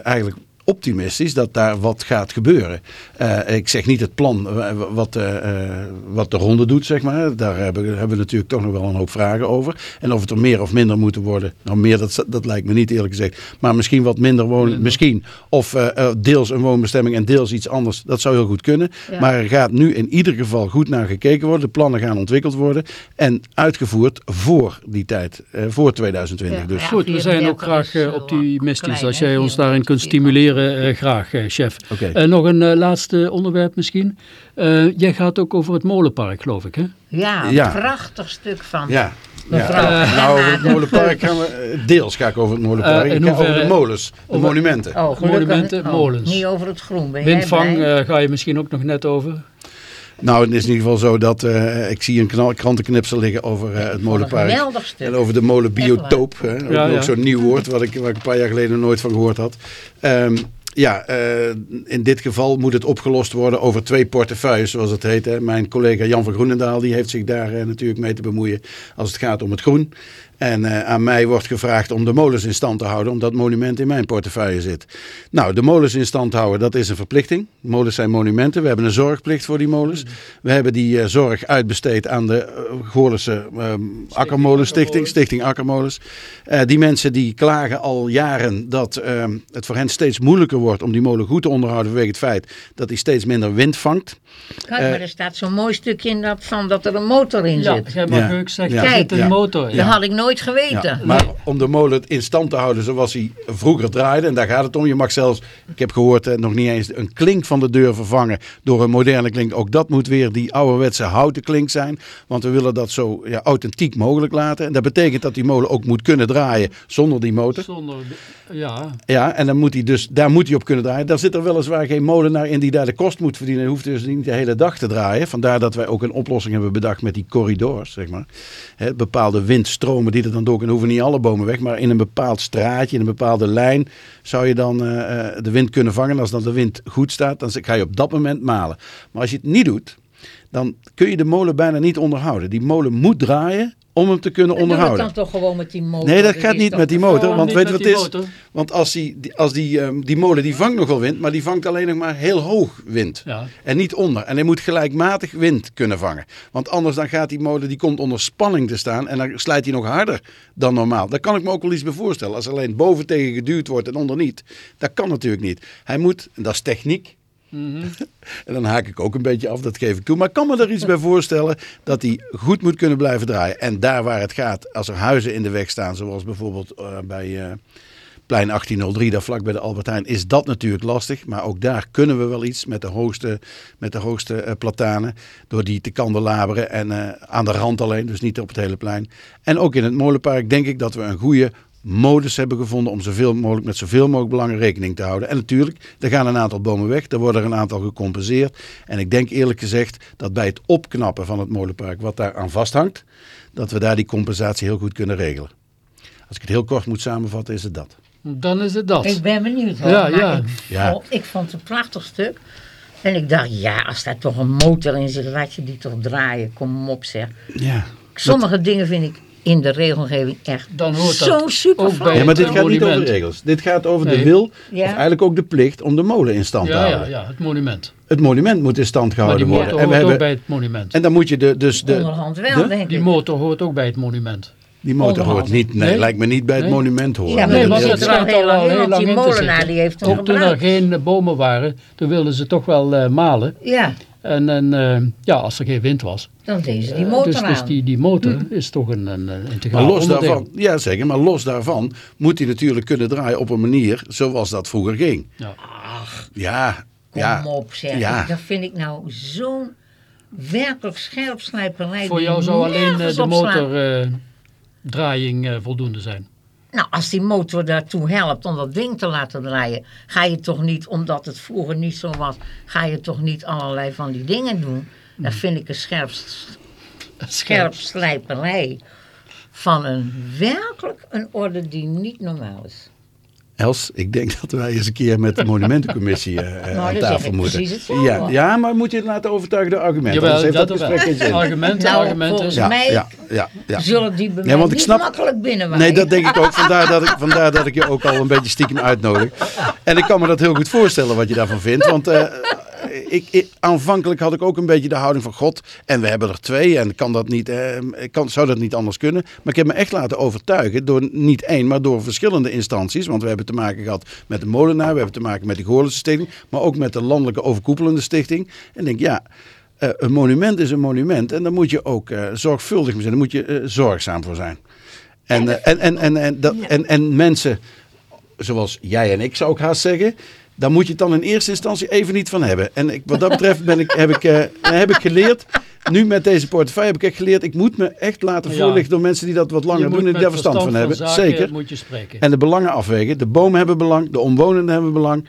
eigenlijk optimistisch dat daar wat gaat gebeuren. Eh, ik zeg niet het plan eh, wat, eh, eh, wat de ronde doet, zeg maar. Daar hebben, hebben we natuurlijk toch nog wel een hoop vragen over. En of het er meer of minder moeten worden. Nou, meer, dat, dat lijkt me niet eerlijk gezegd. Maar misschien wat minder wonen, misschien. Of eh, eh, deels een woonbestemming en deels iets anders. Dat zou heel goed kunnen. Ja. Maar er gaat nu in ieder geval goed naar gekeken worden. De plannen gaan ontwikkeld worden. En uitgevoerd voor die tijd. eh, voor 2020 Ja, dus. ja. Goed, we zijn ook 34 graag is, optimistisch. klein, Als jij ons daarin kunt 34. stimuleren, eh, graag, eh, chef. Eh, nog een laatste onderwerp misschien. Eh, jij gaat ook over het molenpark, geloof ik, hè? Ja, een Ja. prachtig stuk van. Ja. Mevrouw ja. Gemma nou, over het molenpark gaan we... Deels ga ik over het molenpark. Ik ga over de molens, de over- monumenten. Oh, gelukkig. Monumenten, Oh, molens. Niet over het groen. Ben Windvang eh, ga je misschien ook nog net over. Nou, het is in ieder geval zo dat eh, ik zie een knal- krantenknipsel liggen over eh, het molenpark. En over de molenbiotoop. Hè? Ook, Ja, ook zo'n nieuw woord wat ik, waar ik een paar jaar geleden nooit van gehoord had. Ehm, ja, eh, in dit geval moet het opgelost worden over twee portefeuilles, zoals het heet. Hè. Mijn collega Jan van Groenendaal die heeft zich daar natuurlijk mee te bemoeien als het gaat om het groen. En eh, aan mij wordt gevraagd om de molens in stand te houden, omdat het monument in mijn portefeuille zit. Nou, de molens in stand houden, dat is een verplichting. Molens zijn monumenten. We hebben een zorgplicht voor die molens. We hebben die eh, zorg uitbesteed aan de uh, Goorlense ehm, Akkermolenstichting, Stichting Akkermolens. Eh, die mensen die klagen al jaren dat ehm, het voor hen steeds moeilijker wordt om die molen goed te onderhouden vanwege het feit dat die steeds minder wind vangt. Kijk, maar er staat zo'n mooi stukje in dat van dat er een motor in Ja, zit. jij mag Ja. ook zeggen, Ja. er zit een motor in. Dat had ik nooit geweten. Ja, maar om de molen in stand te houden zoals hij vroeger draaide, en daar gaat het om. Je mag zelfs, ik heb gehoord, eh, nog niet eens een klink van de deur vervangen door een moderne klink. Ook dat moet weer die ouderwetse houten klink zijn. Want we willen dat zo ja, authentiek mogelijk laten. En dat betekent dat die molen ook moet kunnen draaien zonder die motor. Zonder, ja, Ja, en dan moet hij dus, daar moet hij op kunnen draaien. Daar zit er weliswaar geen molenaar in die daar de kost moet verdienen. Hij hoeft dus niet de hele dag te draaien. Vandaar dat wij ook een oplossing hebben bedacht met die corridors, zeg maar. Hè, bepaalde windstromen die dan. Hoeven niet alle bomen weg, maar in een bepaald straatje, in een bepaalde lijn, zou je dan eh, eh, de wind kunnen vangen. Als dan de wind goed staat, dan ga je op dat moment malen. Maar als je het niet doet, dan kun je de molen bijna niet onderhouden. Die molen moet draaien om hem te kunnen onderhouden. dan toch gewoon met die motor? Nee, dat gaat niet met die motor. Want weet je wat het is? Want als die, als die, um, die molen die vangt nogal wind, maar die vangt alleen nog maar heel hoog wind. Ja. En niet onder. En hij moet gelijkmatig wind kunnen vangen. Want anders dan gaat die molen, die komt onder spanning te staan en dan slijt hij nog harder dan normaal. Daar kan ik me ook wel iets bij voorstellen. Als alleen boven tegen geduwd wordt en onder niet. Dat kan natuurlijk niet. Hij moet, en dat is techniek, Mhm. en dan haak ik ook een beetje af, dat geef ik toe. Maar ik kan me er iets bij voorstellen dat hij goed moet kunnen blijven draaien. En daar waar het gaat, als er huizen in de weg staan, zoals bijvoorbeeld uh, bij uh, plein 1803, daar vlak bij de Albert Heijn, is dat natuurlijk lastig. Maar ook daar kunnen we wel iets met de hoogste, met de hoogste uh, platanen. Door die te kandelaberen en aan de rand alleen, dus niet op het hele plein. En ook in het molenpark denk ik dat we een goede modus hebben gevonden om zoveel mogelijk met zoveel mogelijk belangen rekening te houden. En natuurlijk, er gaan een aantal bomen weg, er worden er een aantal gecompenseerd. En ik denk eerlijk gezegd dat bij het opknappen van het molenpark, wat daar aan vasthangt, dat we daar die compensatie heel goed kunnen regelen. Als ik het heel kort moet samenvatten, is het dat. Dan is het dat. Ik ben benieuwd hoor. Ja, ja. Ik, ja. ik vond het een prachtig stuk. En ik dacht, ja, als daar toch een motor in zit, laat je die toch draaien. Kom op zeg. Ja. Sommige dingen vind ik in de regelgeving echt Dan hoort zo super ook bij Ja, maar dit gaat niet over regels. Dit gaat over de wil, of eigenlijk ook de plicht om de molen in stand te houden. Ja, ja, het monument. Het monument moet in stand gehouden worden. en we hebben, ook bij het monument. En dan moet je de, dus de... Onderhand wel, denk ik. Die motor hoort ook bij het monument. Die motor hoort niet, nee, lijkt me niet bij het monument horen. Ja, maar nee, want al heel, heel lang die molenaar die heeft Ook toen er geen bomen waren, toen wilden ze toch wel uh, malen. Ja. En, en uh, ja, als er geen wind was. Dan deed ze die motor uh, dus, dus die, die motor hm. is toch een, een, een integraal maar los onderdeel. daarvan, Ja zeker, maar los daarvan moet hij natuurlijk kunnen draaien op een manier zoals dat vroeger ging. Ja. Ach, ja, kom ja, op zeg. Ja. Dat vind ik nou zo'n werkelijk scherp slijperij. Voor jou zou alleen uh, de motordraaiing voldoende zijn. Nou, als die motor daartoe helpt om dat ding te laten draaien, ga je toch niet, omdat het vroeger niet zo was, ga je toch niet allerlei van die dingen doen. Dat vind ik een scherp, scherp slijperij van een werkelijk een orde die niet normaal is. Els, ik denk dat wij eens een keer met de monumentencommissie uh, aan tafel moeten. Ja, ja, maar moet je het laten overtuigen door argumenten. Jawel, heeft dat, dat gesprek Argumenten, nou, argumenten. Volgens ja, mij ja, ja, ja. zullen die bij ja, niet snap, makkelijk binnen Nee, dat denk ik ook. Vandaar dat ik, vandaar dat ik je ook al een beetje stiekem uitnodig. En ik kan me dat heel goed voorstellen wat je daarvan vindt. Want uh, ik, aanvankelijk had ik ook een beetje de houding van God. En we hebben er twee en kan dat niet, eh, kan, zou dat niet anders kunnen. Maar ik heb me echt laten overtuigen door niet één, maar door verschillende instanties. Want we hebben te maken gehad met de molenaar, we hebben te maken met de Goorlense Stichting. Maar ook met de Landelijke Overkoepelende Stichting. En ik denk, ja, uh, een monument is een monument. En daar moet je ook uh, zorgvuldig mee zijn. Daar moet je uh, zorgzaam voor zijn. En, en, en, en, en, dat, en, en mensen, zoals jij en ik zou ik haast zeggen daar moet je het dan in eerste instantie even niet van hebben. En ik, wat dat betreft ben ik, heb, ik, uh, heb ik geleerd, nu met deze portefeuille heb ik echt geleerd, ik moet me echt laten voorlichten door mensen die dat wat langer doen en die daar verstand van hebben. Zeker. Moet je spreken. En de belangen afwegen. De bomen hebben belang, de omwonenden hebben belang.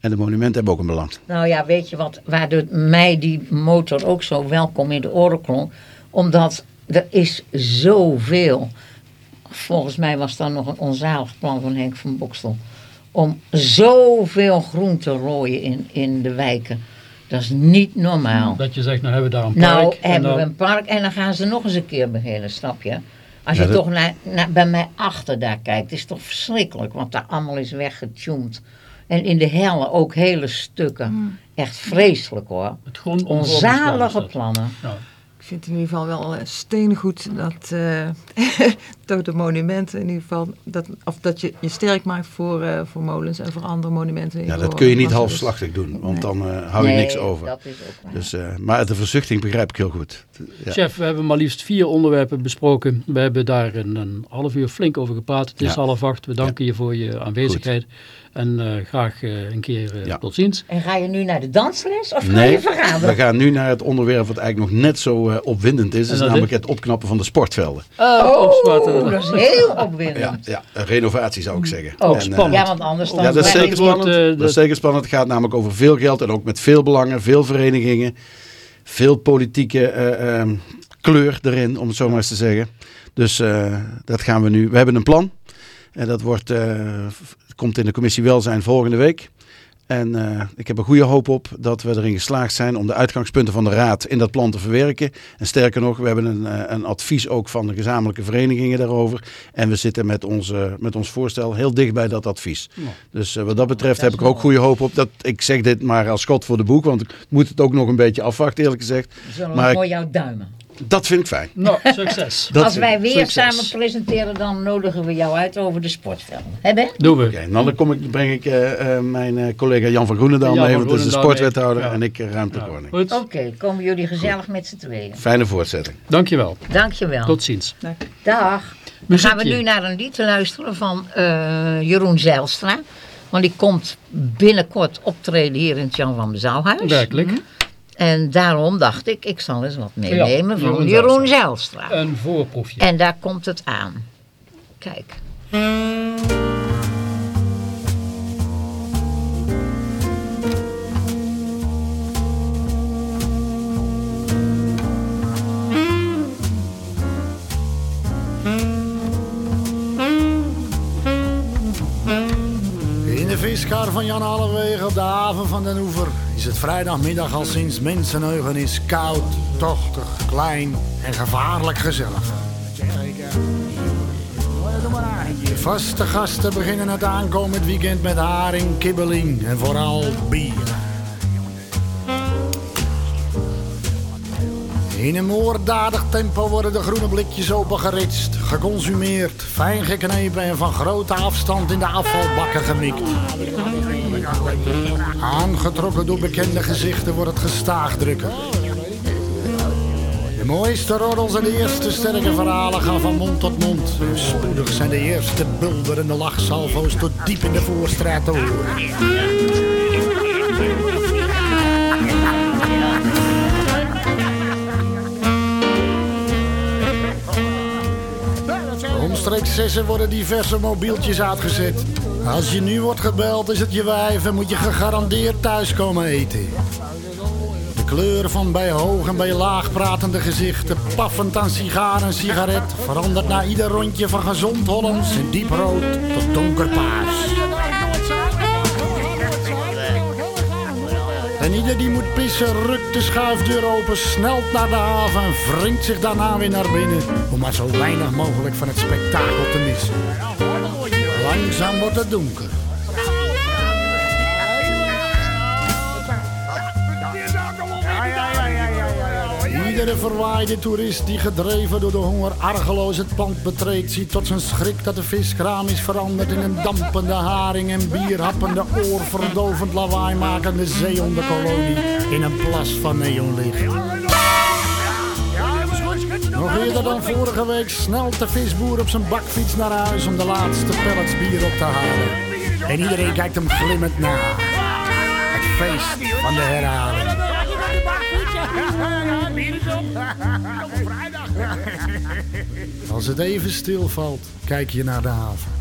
En de monumenten hebben ook een belang. Nou ja, weet je wat, waardoor mij die motor ook zo welkom in de oren klonk. Omdat er is zoveel. Volgens mij was daar nog een onzalig plan van Henk van Bokstel om zoveel groen te rooien in, in de wijken. Dat is niet normaal. Dat je zegt, nou hebben we daar een park. Nou hebben we een park en dan gaan ze nog eens een keer beginnen, snap je? Als je toch naar, naar, bij mij achter daar kijkt, is het toch verschrikkelijk. Want daar allemaal is weggetuned. En in de helle ook hele stukken. Hmm. Echt vreselijk hoor. Het Onzalige plannen. Ja. Ik vind in ieder geval wel steengoed dat uh, toch de monumenten in ieder geval, dat, of dat je je sterk maakt voor, uh, voor molens en voor andere monumenten. Ja, dat kun je niet halfslachtig doen, want dan uh, hou je nee, niks over. Dat is ook Dus, maar de verzuchting begrijp ik heel goed. Ja. Chef, we hebben maar liefst vier onderwerpen besproken. We hebben daar een, een half uur flink over gepraat. Het is ja. half acht. We danken je voor je aanwezigheid. Goed. En uh, graag uh, een keer uh, ja. tot ziens. En ga je nu naar de dansles of nee, ga je vergaderen? we gaan nu naar het onderwerp wat eigenlijk nog net zo opwindend is. Dat is namelijk het opknappen van de sportvelden. Oh, oh dat is heel opwindend. Ja, ja, een renovatie zou ik zeggen. Oh, en, spannend. ja, want anders dan... Ja, dat is zeker spannend. dat is zeker spannend. Het gaat namelijk over veel geld en ook met veel belangen, veel verenigingen. Veel politieke ehm, kleur erin, om het zo maar eens te zeggen. Dus dat gaan we nu... We hebben een plan. En dat wordt komt in de commissie welzijn volgende week. En uh, ik heb een goede hoop op dat we erin geslaagd zijn om de uitgangspunten van de Raad in dat plan te verwerken. En sterker nog, we hebben een, uh, een advies ook van de gezamenlijke verenigingen daarover. En we zitten met, onze, met ons voorstel heel dicht bij dat advies. Ja. Dus uh, wat dat betreft heb ik ook goede hoop op. Dat, ik zeg dit maar als schot voor de boek, want ik moet het ook nog een beetje afwachten eerlijk gezegd. Zullen we voor jou duimen? Dat vind ik fijn. Nou, succes. Als wij weer succes. samen presenteren, dan nodigen we jou uit over de sportvelden. Hè Ben? Doen we. Oké, okay, nou dan kom ik, breng ik uh, uh, mijn uh, collega Jan van Groenendaal mee, want dat is de sportwethouder ja. en ik ruimtekoning. Ja, Oké, okay, komen jullie gezellig met z'n tweeën. Fijne voortzetting. Dankjewel. Dankjewel. Tot ziens. Dag. Dag. Dan gaan we nu naar een lied luisteren van Jeroen Zijlstra. Want die komt binnenkort optreden hier in het Jan van Bezaalhuis. Werkelijk. Mm -hmm. En daarom dacht ik, ik zal eens wat meenemen ja, van Jeroen Zijlstra. Een voorproefje. En daar komt het aan. Kijk. Jan Allewegen op de haven van den Oever is het vrijdagmiddag al sinds mensenheugen is koud, tochtig, klein en gevaarlijk gezellig. De vaste gasten beginnen het aankomend weekend met haring, kibbeling en vooral bier. In een moorddadig tempo worden de groene blikjes opengeritst, geconsumeerd, fijn geknepen en van grote afstand in de afvalbakken gemikt. Aangetrokken door bekende gezichten wordt het gestaag drukken. De mooiste roddels en de eerste sterke verhalen gaan van mond tot mond. En spoedig zijn de eerste bulderende lachsalvo's tot diep in de voorstraat te horen. Omstreeks worden diverse mobieltjes uitgezet. Als je nu wordt gebeld is het je wijf en moet je gegarandeerd thuis komen eten. De kleur van bij hoog en bij laag pratende gezichten, paffend aan sigaar en sigaret, verandert na ieder rondje van gezond Hollands in dieprood tot donkerpaars. Ieder die moet pissen rukt de schuifdeur open, snelt naar de haven en wringt zich daarna weer naar binnen. Om maar zo weinig mogelijk van het spektakel te missen. Langzaam wordt het donker. Iedere verwaaide toerist die gedreven door de honger argeloos het pand betreedt, ziet tot zijn schrik dat de viskraam is veranderd in een dampende haring en bierhappende, oorverdovend lawaai makende zeehondenkolonie in een plas van neonlicht. Nog eerder dan vorige week snelt de visboer op zijn bakfiets naar huis om de laatste pellets bier op te halen. En iedereen kijkt hem glimmend na. Het feest van de herhaling. Als het even stilvalt, kijk je naar de haven.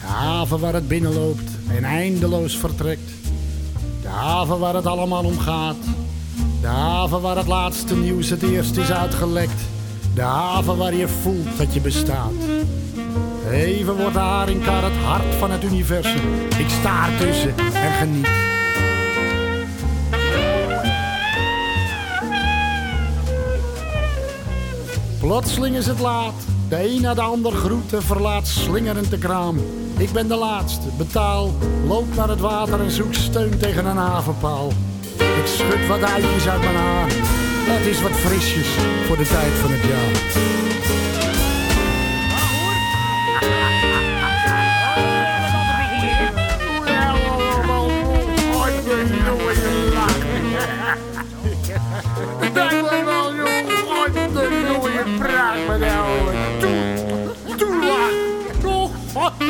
De haven waar het binnenloopt en eindeloos vertrekt. De haven waar het allemaal om gaat. De haven waar het laatste nieuws het eerst is uitgelekt. De haven waar je voelt dat je bestaat. Even wordt de haringkar het hart van het universum. Ik sta ertussen en geniet. Plotseling is het laat. De een na de ander groet en verlaat slingerend de kraam. Ik ben de laatste, betaal, loop naar het water en zoek steun tegen een havenpaal. Ik schud wat eitjes uit mijn haar. Het is wat frisjes voor de tijd van het jaar.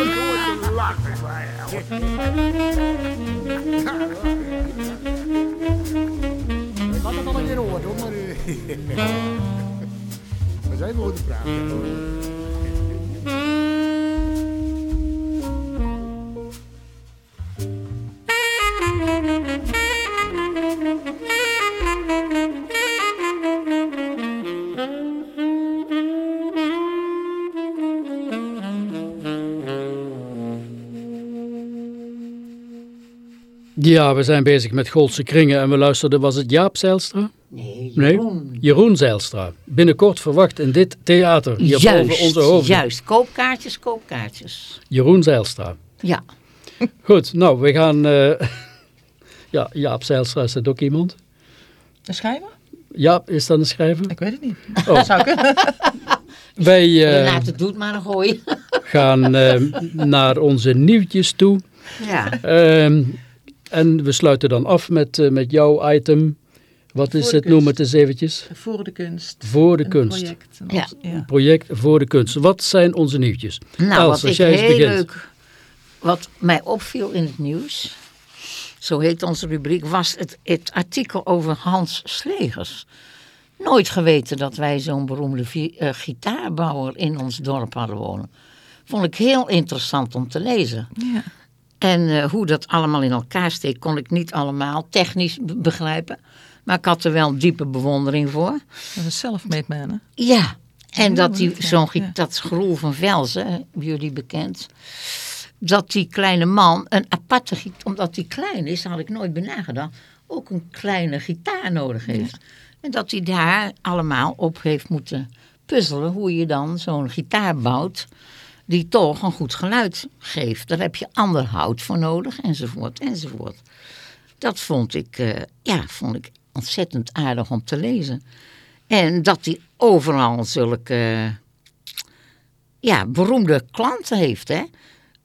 Wat een lachen. Ik had het al een keer gehoord hoor, maar... Ja, we zijn bezig met Goldse Kringen en we luisterden, was het Jaap Zijlstra? Nee, Jeroen. Nee, Jeroen Zijlstra. Binnenkort verwacht in dit theater, hier juist, boven onze hoofden. Juist, koopkaartjes, koopkaartjes. Jeroen Zijlstra. Ja. Goed, nou, we gaan... Uh, ja, Jaap Zijlstra, is dat ook iemand? Een schrijver? Ja, is dat een schrijver? Ik weet het niet. Oh. zou kunnen. Wij uh, Laat het doet maar een gooi. gaan uh, naar onze nieuwtjes toe. Ja. En we sluiten dan af met, uh, met jouw item. Wat is het? Noem het eens eventjes. Voor de kunst. Voor de kunst. Project. Ja. ja. Project voor de kunst. Wat zijn onze nieuwtjes? Nou, Els, wat ik heel begint. leuk... Wat mij opviel in het nieuws zo heet onze rubriek, was het, het artikel over Hans Slegers. Nooit geweten dat wij zo'n beroemde uh, gitaarbouwer in ons dorp hadden wonen. Vond ik heel interessant om te lezen. Ja. En uh, hoe dat allemaal in elkaar steekt, kon ik niet allemaal technisch begrijpen. Maar ik had er wel diepe bewondering voor. Dat is self-made man, hè? Ja, en dat die, zo'n ja. dat Groel van Velzen, jullie bekend dat die kleine man een aparte gitaar, omdat hij klein is, had ik nooit bij nagedacht, ook een kleine gitaar nodig heeft. Ja. En dat hij daar allemaal op heeft moeten puzzelen hoe je dan zo'n gitaar bouwt die toch een goed geluid geeft. Daar heb je ander hout voor nodig, enzovoort, enzovoort. Dat vond ik, uh, ja, vond ik ontzettend aardig om te lezen. En dat hij overal zulke ja, beroemde klanten heeft, hè.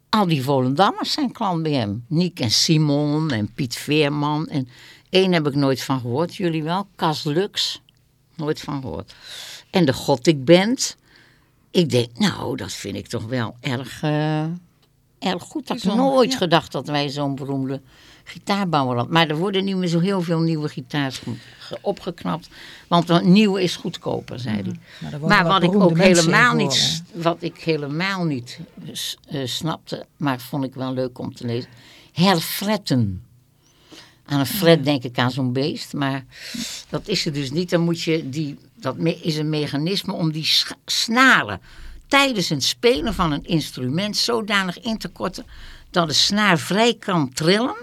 Al die Volendammers zijn klant bij hem. Niek en Simon en Piet Veerman. En één heb ik nooit van gehoord. Jullie wel? Cas Lux. Nooit van gehoord. En de Gothic Band. Ik denk, nou, dat vind ik toch wel erg, uh, erg goed. Ik had nooit ja. gedacht dat wij zo'n beroemde gitaarbouwer hadden. Maar er worden niet meer zo heel veel nieuwe gitaars opgeknapt. Want een nieuwe is goedkoper, zei hij. Maar, maar wat ik ook helemaal niet, wat ik helemaal niet uh, snapte, maar vond ik wel leuk om te lezen. Herfretten. Aan een fret denk ik aan zo'n beest, maar dat is het dus niet. Dan moet je die, dat is een mechanisme om die snaren tijdens het spelen van een instrument zodanig in te korten dat de snaar vrij kan trillen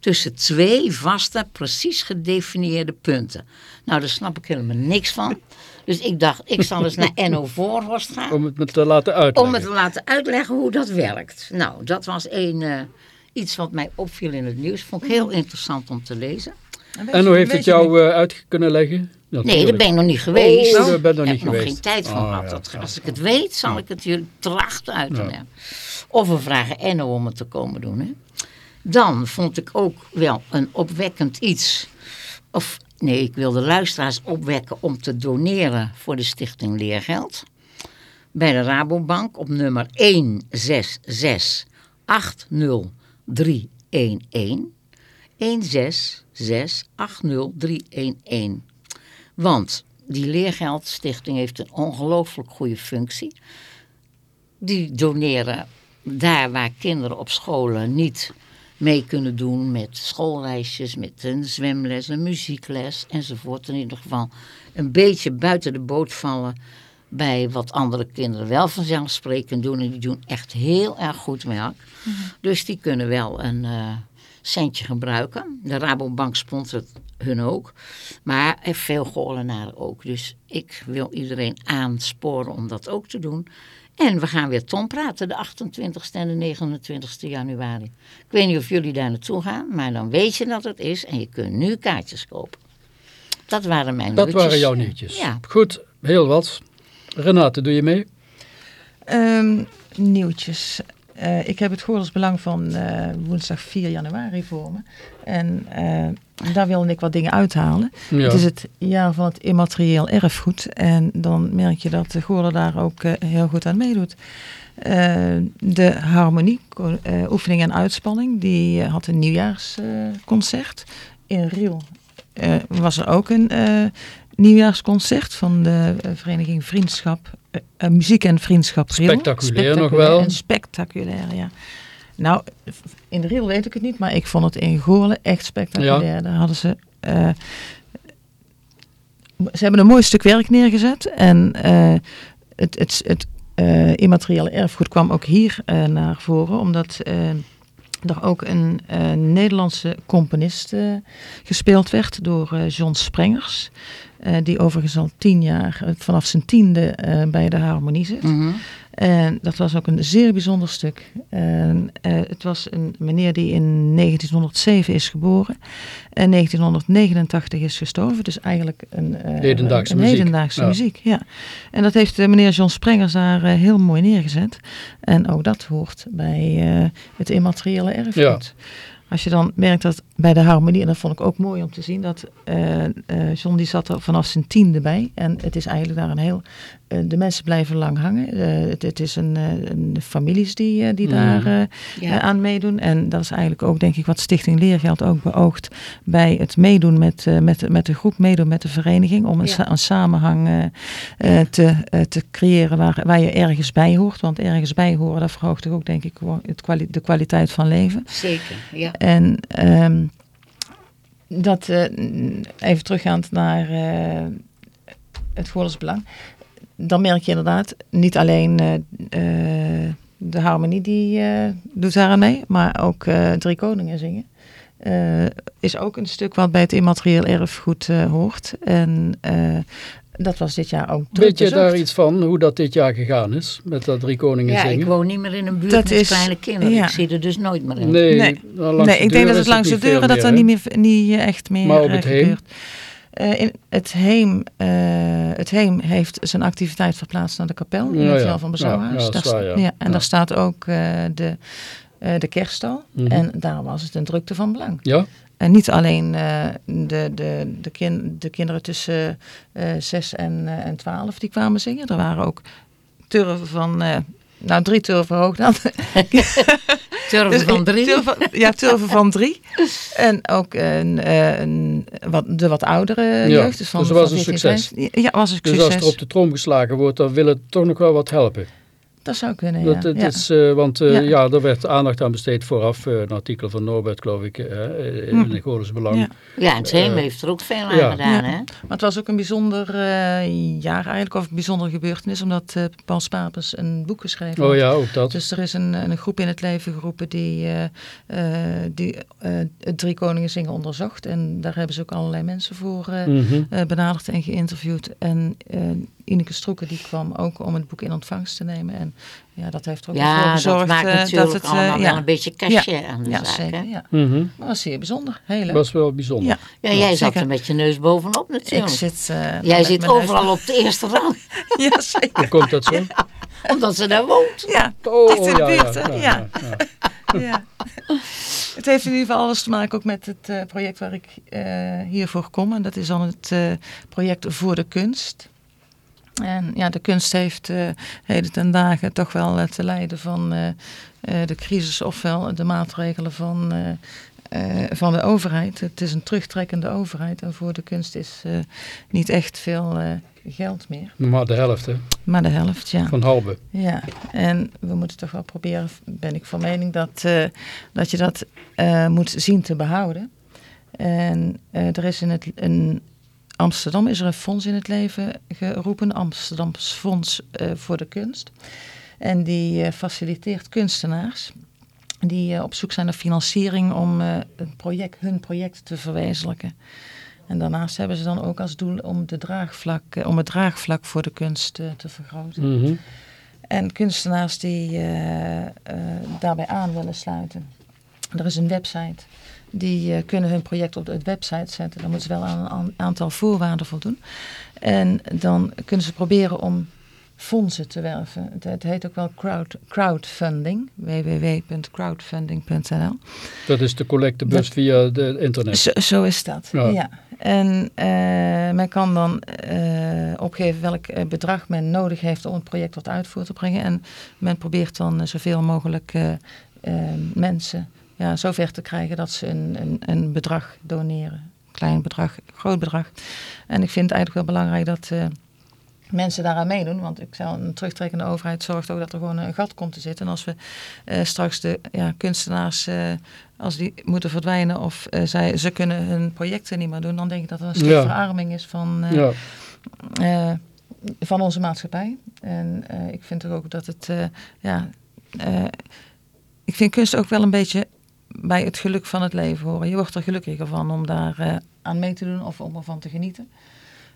tussen twee vaste, precies gedefinieerde punten. Nou, daar snap ik helemaal niks van. Dus ik dacht, ik zal eens naar Enno Voorhorst gaan. Om het me te laten uitleggen. Om het te laten uitleggen hoe dat werkt. Nou, dat was een, uh, iets wat mij opviel in het nieuws. Vond ik heel interessant om te lezen. En hoe heeft het jou uh, uit kunnen leggen? Natuurlijk. Nee, daar ben ik nog niet geweest. Oh, daar ben nog niet ik heb geweest. nog geen tijd van oh, gehad. Ja, als ik het weet, zal ik het jullie trachten uit te leggen. Of we vragen Enno om het te komen doen. Hè? Dan vond ik ook wel een opwekkend iets. Of nee, ik wil de luisteraars opwekken om te doneren voor de Stichting Leergeld. Bij de Rabobank op nummer 166 80311. 166 80311. Want die Leergeldstichting heeft een ongelooflijk goede functie. Die doneren daar waar kinderen op scholen niet mee kunnen doen met schoolreisjes, met een zwemles, een muziekles enzovoort. In ieder geval een beetje buiten de boot vallen bij wat andere kinderen wel vanzelfsprekend doen. En die doen echt heel erg goed werk. Mm -hmm. Dus die kunnen wel een uh, centje gebruiken. De Rabobank sponsort hun ook. Maar veel goorlenaren ook. Dus ik wil iedereen aansporen om dat ook te doen. En we gaan weer Tom praten de 28ste en de 29ste januari. Ik weet niet of jullie daar naartoe gaan, maar dan weet je dat het is en je kunt nu kaartjes kopen. Dat waren mijn Dat nieuwtjes. waren jouw nieuwtjes. Ja. Goed, heel wat. Renate, doe je mee? Um, nieuwtjes. Uh, ik heb het Goordersbelang van uh, woensdag 4 januari voor me. En uh, daar wilde ik wat dingen uithalen. Ja. Het is het jaar van het immaterieel erfgoed. En dan merk je dat de daar ook heel goed aan meedoet. de harmonie, oefening en uitspanning, die had een nieuwjaarsconcert. In Riel was er ook een nieuwjaarsconcert van de Vereniging Vriendschap, uh, Muziek en Vriendschap Riel. Spectaculair, nog wel. En spectaculair, ja. Nou, in Riel weet ik het niet, maar ik vond het in Goorlen echt spectaculair. Ja. Daar hadden ze... Uh, ze hebben een mooi stuk werk neergezet en uh, het, het, het immateriële erfgoed kwam ook hier naar voren, omdat er ook een Nederlandse componist gespeeld werd door John Sprengers. die overigens al tien jaar, vanaf zijn tiende, bij de harmonie zit. Mhm. En dat was ook een zeer bijzonder stuk. En, uh, het was een meneer die in 1907 is geboren en 1989 is gestorven. Dus eigenlijk een, uh, hedendaagse, een, muziek. hedendaagse ja. muziek. Ja. En dat heeft uh, meneer John Sprengers daar heel mooi neergezet. En ook dat hoort bij het immateriële erfgoed. Ja. Als je dan merkt dat bij de harmonie, en dat vond ik ook mooi om te zien, dat uh, uh, John die zat er vanaf zijn tiende bij. En het is eigenlijk daar een heel, uh, de mensen blijven lang hangen. Het, het, is een, een families die, die daar ja. aan meedoen. En dat is eigenlijk ook denk ik wat Stichting Leergeld ook beoogt bij het meedoen met, met, met de groep, meedoen met de vereniging. Om een, ja. een samenhang te, te creëren waar, waar je ergens bij hoort. Want ergens bij horen, dat verhoogt ook denk ik het kwali de kwaliteit van leven. Zeker, ja. En um, dat, uh, even teruggaand naar uh, het Goorlersbelang. Dan merk je inderdaad niet alleen uh, de harmonie die doet daar aan mee, maar ook Drie Koningen zingen. is ook een stuk wat bij het immaterieel erfgoed hoort. En dat was dit jaar ook Weet je daar iets van, hoe dat dit jaar gegaan is, met dat Drie Koningen ja, zingen? Ja, ik woon niet meer in een buurt dat met is, kleine kinderen. Ja. Ik zie er dus nooit meer in. Nee, nee. nee ik denk dat het langs de deuren dat er niet, meer, niet echt meer Maar op het heem? Uh, in het, heem, uh, het Heem heeft zijn activiteit verplaatst naar de kapel in ja, het ja. Jan van Bezouwhuis. Ja, ja, ja, ja, en daar staat ook uh, de, de kerststal. Mm -hmm. En daar was het een drukte van belang. Ja? En niet alleen uh, de, de, de, kin, de kinderen tussen uh, 6 en, uh, en 12 die kwamen zingen. Er waren ook turven van, uh, nou drie turven hoog dan. turven dus, van drie? Turven, ja, turven van drie. En ook een, een, wat, de wat oudere ja, jeugd. Dus, van, dus dat was een succes. Ja, was een dus succes. als er op de trom geslagen wordt, dan wil het toch nog wel wat helpen. Dat zou kunnen, dat, ja. Het ja. Is, uh, want uh, ja. ja, er werd aandacht aan besteed vooraf. Uh, een artikel van Norbert, geloof ik, in Mm. het Goorles Belang. Ja, ja en het Heem heeft er ook veel aan ja. gedaan, hè? Maar het was ook een bijzonder jaar eigenlijk, of een bijzondere gebeurtenis, omdat Paul Spapers een boek geschreven Oh ja, ook dat. Dus er is een, een groep in het leven geroepen die, die het Drie Koningen zingen onderzocht. En daar hebben ze ook allerlei mensen voor mm -hmm. benaderd en geïnterviewd. En Ineke Stroeken die kwam ook om het boek in ontvangst te nemen. En ja, dat heeft er ook ja, voor gezorgd. dat maakt natuurlijk dat het, allemaal uh, wel ja. een beetje cashje ja. aan de ja, zaak. Zeker, ja. Mm -hmm. Maar dat was zeer bijzonder. Heel leuk. was wel bijzonder. Ja, ja jij zat er met je neus bovenop natuurlijk. Ik zit, uh, jij zit overal op de eerste rang. ja, zeker. Hoe komt dat zo? Ja, omdat ze daar woont. Ja, oh, in de buurt. Ja, ja, ja. Het heeft in ieder geval alles te maken ook met het uh, project waar ik uh, hiervoor kom. En dat is dan het uh, project Voor de Kunst. En ja, de kunst heeft uh, heden ten dagen toch wel uh, te lijden van uh, de crisis ofwel de maatregelen van, van de overheid. Het is een terugtrekkende overheid en voor de kunst is niet echt veel geld meer. Maar de helft, hè? Maar de helft, ja. Van halve. Ja, en we moeten toch wel proberen, ben ik van mening, dat, dat je dat moet zien te behouden. En er is in het een Amsterdam is er een fonds in het leven geroepen, Amsterdams Fonds uh, voor de Kunst. En die uh, faciliteert kunstenaars die uh, op zoek zijn naar financiering om een project, hun project te verwezenlijken. En daarnaast hebben ze dan ook als doel om, de draagvlak, om het draagvlak voor de kunst te vergroten. Mm -hmm. En kunstenaars die daarbij aan willen sluiten. Er is een website die uh, kunnen hun project op de website zetten. Dan moeten ze wel aan een aantal voorwaarden voldoen. En dan kunnen ze proberen om fondsen te werven. Het, het heet ook wel crowd, crowdfunding. www.crowdfunding.nl Dat is de collectebus dat, via de internet. Zo, zo is dat, ja. ja. En uh, men kan dan uh, opgeven welk bedrag men nodig heeft om het project tot uitvoer te brengen. En men probeert dan zoveel mogelijk mensen ja, zover te krijgen dat ze een, een, een bedrag doneren. Klein bedrag, groot bedrag. En ik vind het eigenlijk wel belangrijk dat uh, mensen daaraan meedoen. Want ik zou een terugtrekkende overheid zorgt ook dat er gewoon een gat komt te zitten. En als we uh, straks de ja, kunstenaars, uh, als die moeten verdwijnen of zij, ze kunnen hun projecten niet meer doen, dan denk ik dat er een stuk ja. verarming is van, ja. van onze maatschappij. En ik vind ook dat het, ja, ik vind kunst ook wel een beetje bij het geluk van het leven horen. Je wordt er gelukkiger van om daar aan mee te doen of om ervan te genieten.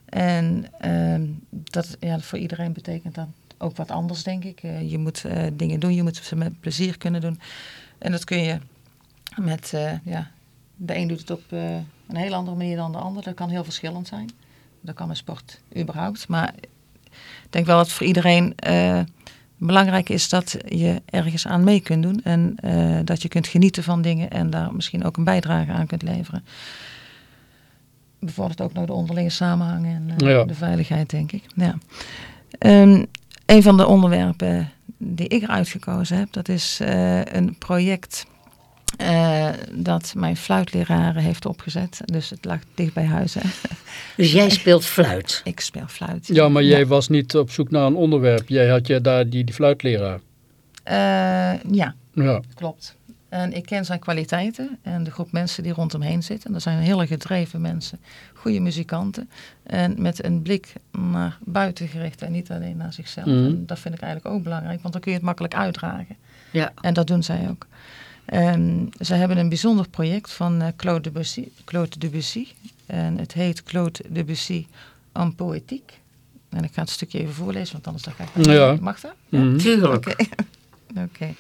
En ehm, dat ja, voor iedereen betekent dat ook wat anders, denk ik. je moet dingen doen, je moet ze met plezier kunnen doen. En dat kun je met, ja, de een doet het op een hele andere manier dan de ander. Dat kan heel verschillend zijn. Dat kan een sport überhaupt. Maar ik denk wel dat voor iedereen belangrijk is dat je ergens aan mee kunt doen. En uh, dat je kunt genieten van dingen en daar misschien ook een bijdrage aan kunt leveren. Bevordert ook nog de onderlinge samenhang en uh, de veiligheid, denk ik. Ja. Um, een van de onderwerpen die ik eruit gekozen heb, dat is een project uh, dat mijn fluitleraar heeft opgezet. Dus het lag dicht bij huis. Hè. Dus jij speelt fluit? Ik speel fluit. Ja, maar jij was niet op zoek naar een onderwerp. Jij had je daar die, die fluitleraar. Uh, ja, ja, klopt. En ik ken zijn kwaliteiten en de groep mensen die rond hem heen zitten. Dat zijn hele gedreven mensen, goede muzikanten. En met een blik naar buiten gericht en niet alleen naar zichzelf. Mm En dat vind ik eigenlijk ook belangrijk, want dan kun je het makkelijk uitdragen. Ja. En dat doen zij ook. Um, ze hebben een bijzonder project van uh, Claude, Debussy, Claude Debussy. En het heet Claude Debussy en Poëtiek. En ik ga het stukje even voorlezen, want anders dan ga ik... Ja. Mag dat? Mm Tuurlijk. Oké. Okay.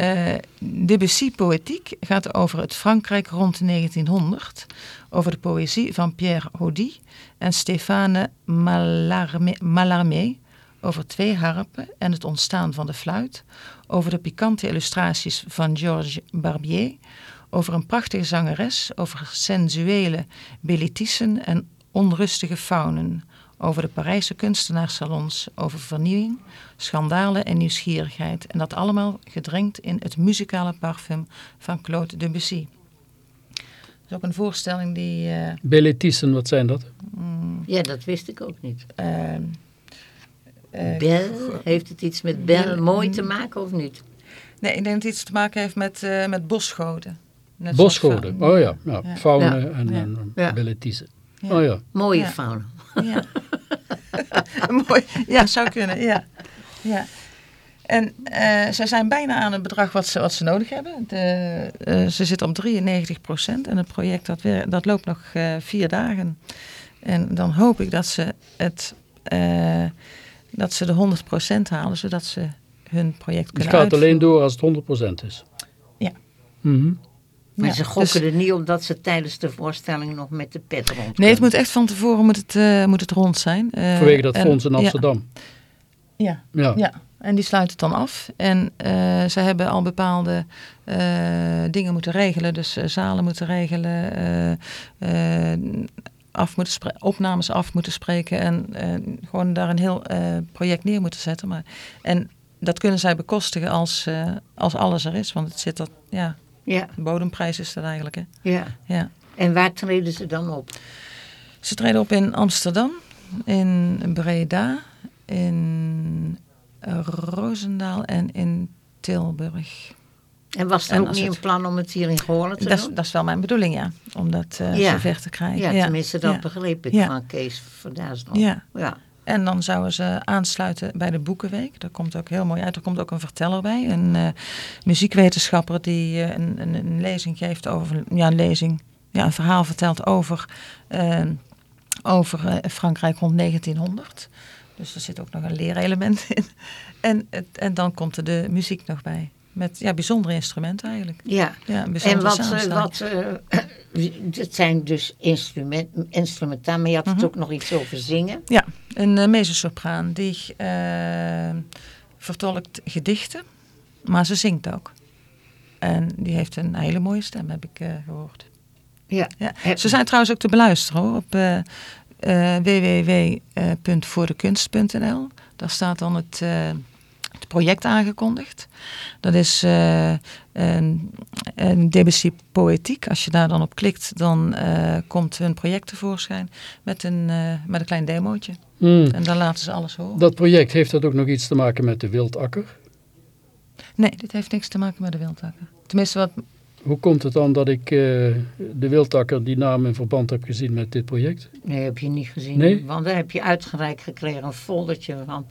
Uh, Debussy Poëtiek gaat over het Frankrijk rond 1900. Over de poëzie van Pierre Hody en Stéphane Mallarmé. Mallarmé over twee harpen en het ontstaan van de fluit, over de pikante illustraties van Georges Barbier, over een prachtige zangeres, over sensuele bellitissen en onrustige faunen, over de Parijse kunstenaarssalons, over vernieuwing, schandalen en nieuwsgierigheid. En dat allemaal gedrenkt in het muzikale parfum van Claude Debussy. Dat is ook een voorstelling die... Uh, Belletissen, wat zijn dat? Mm, ja, dat wist ik ook niet. Uh, uh, Bel, heeft het iets met bel mooi te maken of niet? Nee, ik denk dat het iets te maken heeft met, uh, met bosgoden. Net bosgoden, oh ja. ja. ja. Fauna ja. en, en ja. Oh ja. Mooie fauna. Ja. Mooi, ja, zou kunnen, ja. ja. En uh, ze zijn bijna aan het bedrag wat ze, wat ze nodig hebben. De, uh, ze zitten op 93 procent en het project dat, weer, dat loopt nog uh, vier dagen. En dan hoop ik dat ze het dat ze de 100% halen, zodat ze hun project kunnen Het gaat alleen door als het 100% is? Ja. Mm -hmm. Maar ja, ze gokken dus, er niet omdat ze tijdens de voorstelling nog met de pet rond Nee, het moet echt van tevoren moet het, uh, moet het rond zijn. Uh, Vanwege dat en, fonds in Amsterdam? Ja. ja. ja. En die sluit het dan af. En uh, ze hebben al bepaalde dingen moeten regelen. Dus zalen moeten regelen af moeten opnames af moeten spreken en uh, gewoon daar een heel uh, project neer moeten zetten. Maar, en dat kunnen zij bekostigen als, uh, als alles er is, want het zit dat, ja, ja. de bodemprijs is dat eigenlijk. Hè? Ja. ja. En waar treden ze dan op? Ze treden op in Amsterdam, in Breda, in Roosendaal en in Tilburg. En was er ook niet een plan om het hier in Goorlen te dat doen? Dat is wel mijn bedoeling, ja. Om dat uh, ja. zover te krijgen. Ja, ja. tenminste dat begreep ik van Kees van Duitsland. Ja. ja. En dan zouden ze aansluiten bij de Boekenweek. Daar komt ook heel mooi uit. Er komt ook een verteller bij. Een uh, muziekwetenschapper die uh, een, een, een, lezing geeft over... Ja, een lezing. Ja, een verhaal vertelt over, over Frankrijk rond 1900. Dus er zit ook nog een leerelement in. En, en dan komt er de muziek nog bij. Met ja, bijzondere instrumenten eigenlijk. Ja, ja en wat, uh, wat uh, het zijn dus instrument, instrumentaal, maar je had het mm -hmm. ook nog iets over zingen. Ja, een uh, mezzosopraan die vertolkt gedichten, maar ze zingt ook. En die heeft een hele mooie stem, heb ik gehoord. Ja. ja. Ze zijn trouwens ook te beluisteren hoor, op www.voordekunst.nl. Daar staat dan het project aangekondigd. Dat is uh, een, een Debussy Poëtiek. Als je daar dan op klikt, dan uh, komt hun project tevoorschijn met een, uh, met een klein demootje. Mm. En dan laten ze alles horen. Dat project, heeft dat ook nog iets te maken met de wildakker? Nee, dit heeft niks te maken met de wildakker. Tenminste, wat... Hoe komt het dan dat ik de wildakker die naam in verband heb gezien met dit project? Nee, heb je niet gezien. Nee? Want daar heb je uitgereikt gekregen een foldertje van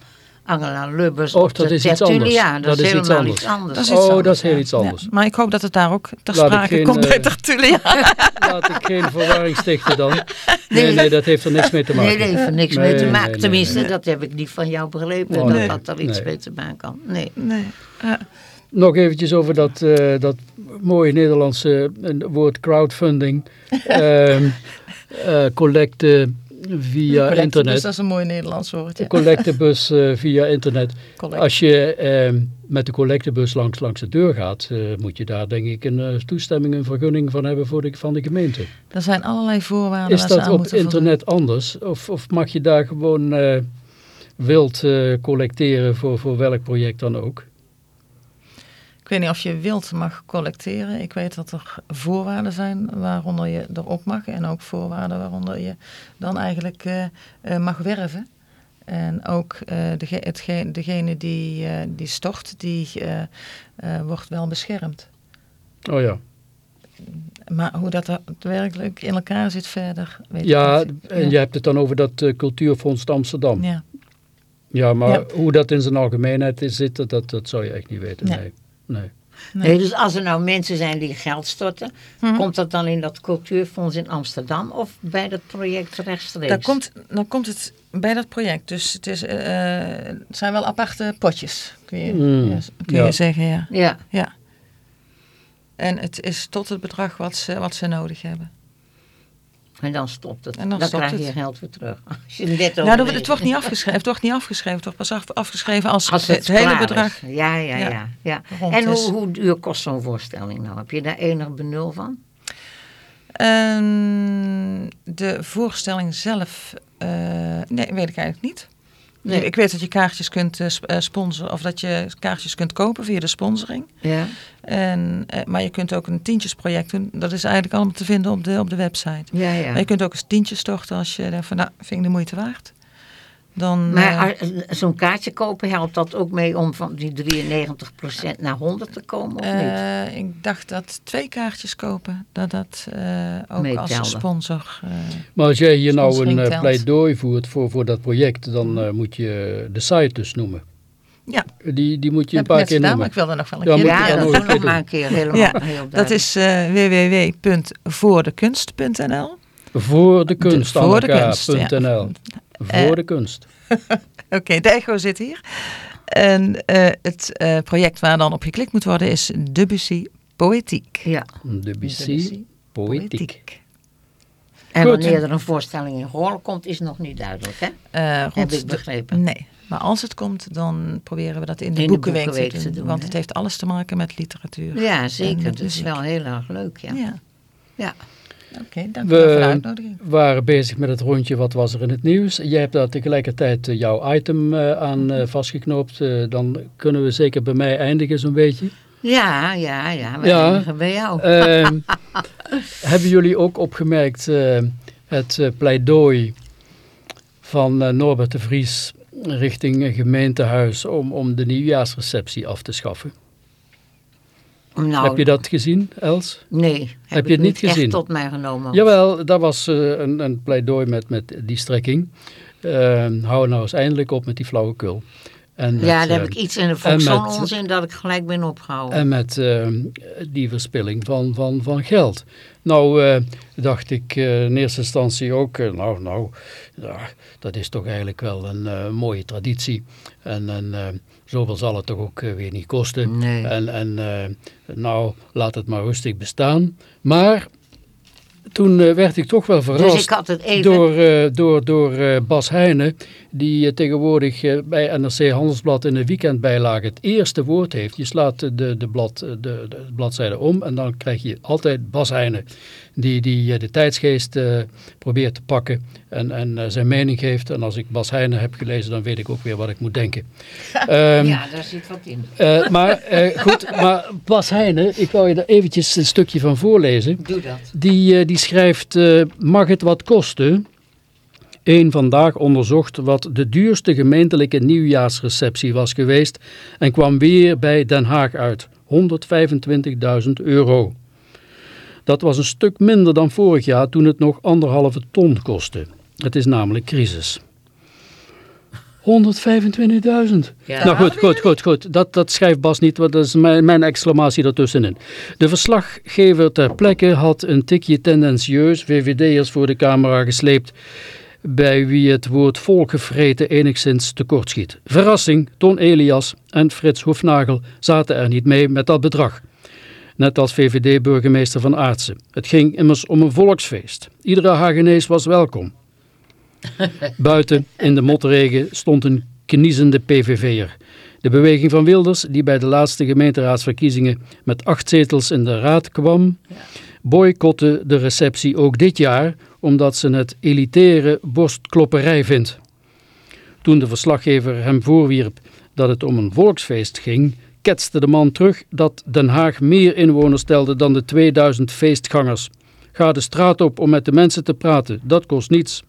Angela Lubbers Oh, dat de is iets anders. Dat, Dat is is iets helemaal anders. iets anders. Dat is iets Oh, anders, dat is heel ja. iets anders. Ja, maar ik hoop dat het daar ook ter sprake geen, komt bij eh. Laat ik geen verwarring stichten dan. Nee, nee, dat heeft er niks mee te maken. Nee, dat heeft er niks Nee, mee te maken. nee, Tenminste, nee. dat heb ik niet van jou begrepen. Oh, dat nee. dat er iets Nee. mee te maken kan. Nee. Nee. Nog eventjes over dat, eh, dat mooie Nederlandse woord crowdfunding. Ehm eh, collecte via internet. Dat is een mooi Nederlands woord. Ja. Collectebus eh, via internet. Collect. Als je ehm, met de collectebus langs, langs de deur gaat, eh, moet je daar denk ik een eh, toestemming, een vergunning van hebben voor de, van de gemeente. Er zijn allerlei voorwaarden Is dat op voldoen. internet anders? Of, of mag je daar gewoon wild collecteren voor, voor welk project dan ook? Ik weet niet of je wild mag collecteren. Ik weet dat er voorwaarden zijn waaronder je erop mag. En ook voorwaarden waaronder je dan eigenlijk eh, eh, mag werven. En ook dege, hetge- degene die, die stort, die wordt wel beschermd. Oh ja. Maar hoe dat er werkelijk in elkaar zit verder, weet Ja, ik niet. en je hebt het dan over dat cultuurfonds te Amsterdam. Ja, Ja. maar Ja. hoe dat in zijn algemeenheid is zit, dat, dat zou je echt niet weten. Nee. Nee. Nee. Nee. Nee, dus als er nou mensen zijn die geld storten, Hm. komt dat dan in dat cultuurfonds in Amsterdam of bij dat project rechtstreeks? Dan komt, dan komt het bij dat project. Dus het, is, eh, eh, het zijn wel aparte potjes, kun je, Mm, ja, kun ja. je zeggen. Ja. Ja, ja. En het is tot het bedrag wat ze, wat ze nodig hebben. En dan stopt het. En dan dan stopt krijg je het. je geld weer terug. Als je net Nou, het wordt niet afgeschreven. Het wordt niet afgeschreven. Het wordt pas af- afgeschreven als, Als het, het, hele bedrag. is. Ja, ja, Ja. ja. En hoe, hoe duur kost zo'n voorstelling nou? Heb je daar enig benul van? Ehm, de voorstelling zelf, eh, nee, weet ik eigenlijk niet. Nee. Ik weet dat je kaartjes kunt eh, eh, sponsoren of dat je kaartjes kunt kopen via de sponsoring. Ja. En, eh, maar je kunt ook een tientjesproject doen. Dat is eigenlijk allemaal te vinden op de, op de website. Ja, ja. Maar je kunt ook eens tientjes storten als je denkt van nou, vind ik de moeite waard. Dan, Maar eh, zo'n kaartje kopen, helpt dat ook mee om van die 93% naar 100 te komen of niet? eh, ik dacht dat twee kaartjes kopen, dat dat eh, ook als sponsor... eh, Maar als jij hier nou een telt. pleidooi voert voor, voor dat project, dan eh, moet je de site dus noemen. ja, Die, die moet je een paar keer gedaan, noemen. ik wilde nog wel een Ja, keer moet je ja, dat doen een we keer nog maar een keer helemaal Ja, heel Dat is www.voordekunst.nl Voor de kunst, voor de kunst, ja. Anneka.nl. Voor Eh, de kunst. Oké, de echo zit hier. En eh, het eh, project waar dan op geklikt moet worden is Debussy Poëtiek. Ja, Debussy, poëtiek. en Goed. wanneer er een voorstelling in Goorlen komt, is nog niet duidelijk, hè? Eh, rond Heb ik de- begrepen. Nee, maar als het komt, dan proberen we dat in de, In de boekenweek, boekenweek te te doen. want hè? het heeft alles te maken met literatuur. Ja, zeker. Dat is wel heel erg leuk, ja. Ja, Ja. Oké, dank wel voor de We uitnodiging. waren bezig met het rondje wat was er in het nieuws. Jij hebt daar tegelijkertijd eh, jouw item eh, aan eh, vastgeknoopt. Dan kunnen we zeker bij mij eindigen zo'n beetje. Ja, ja, ja. We Ja. eindigen bij jou. Ehm, hebben jullie ook opgemerkt het pleidooi van Norbert de Vries richting een gemeentehuis om, om de nieuwjaarsreceptie af te schaffen? Nou, Heb je dat gezien, Els? Nee, heb, Heb je het niet gezien? tot mij genomen. Jawel, dat was eh, een, een pleidooi met, met die strekking. Ehm hou nou eens eindelijk op met die flauwekul. En met, ja, daar heb eh, ik iets in de vond zo'n onzin dat ik gelijk ben opgehouden. En met ehm, die verspilling van, van, van geld. Nou eh, dacht ik in eerste instantie ook, nou, nou ja, dat is toch eigenlijk wel een mooie traditie. En, zoveel zal het toch ook eh, weer niet kosten. Nee. En, en eh, nou, laat het maar rustig bestaan. Maar toen eh, werd ik toch wel verrast dus ik had het even... door, door, door Bas Heijnen, die tegenwoordig bij NRC Handelsblad in de weekendbijlage het eerste woord heeft. Je slaat de, de, blad, de, de bladzijde om en dan krijg je altijd Bas Heijnen, die, die eh, de tijdsgeest eh, probeert te pakken en, en eh, zijn mening geeft. En als ik Bas Heijnen heb gelezen, dan weet ik ook weer wat ik moet denken. Ehm, ja, daar zit wat in. maar goed, maar Bas Heijnen, ik wou je daar eventjes een stukje van voorlezen. Doe dat. Die, die schrijft, mag het wat kosten? Eén vandaag onderzocht wat de duurste gemeentelijke nieuwjaarsreceptie was geweest en kwam weer bij Den Haag uit. 125.000 euro. Dat was een stuk minder dan vorig jaar toen het nog anderhalve ton kostte. Het is namelijk crisis. 125.000. Ja. Nou goed, goed, goed, goed. Dat, dat schrijft Bas niet, want dat is mijn, mijn exclamatie ertussenin. De verslaggever ter plekke had een tikje tendentieus VVD'ers voor de camera gesleept bij wie het woord volgevreten enigszins tekortschiet. Verrassing, Ton Elias en Frits Hoefnagel zaten er niet mee met dat bedrag. Net als VVD-burgemeester van Aartsen. Het ging immers om een volksfeest. Iedere Hagenees was welkom. Buiten in de motregen stond een kniezende PVV'er. De beweging van Wilders, die bij de laatste gemeenteraadsverkiezingen met acht zetels in de raad kwam, boycotte de receptie ook dit jaar omdat ze het elitaire borstklopperij vindt. Toen de verslaggever hem voorwierp dat het om een volksfeest ging, ketste de man terug dat Den Haag meer inwoners telde dan de 2000 feestgangers. Ga de straat op om met de mensen te praten, dat kost niets.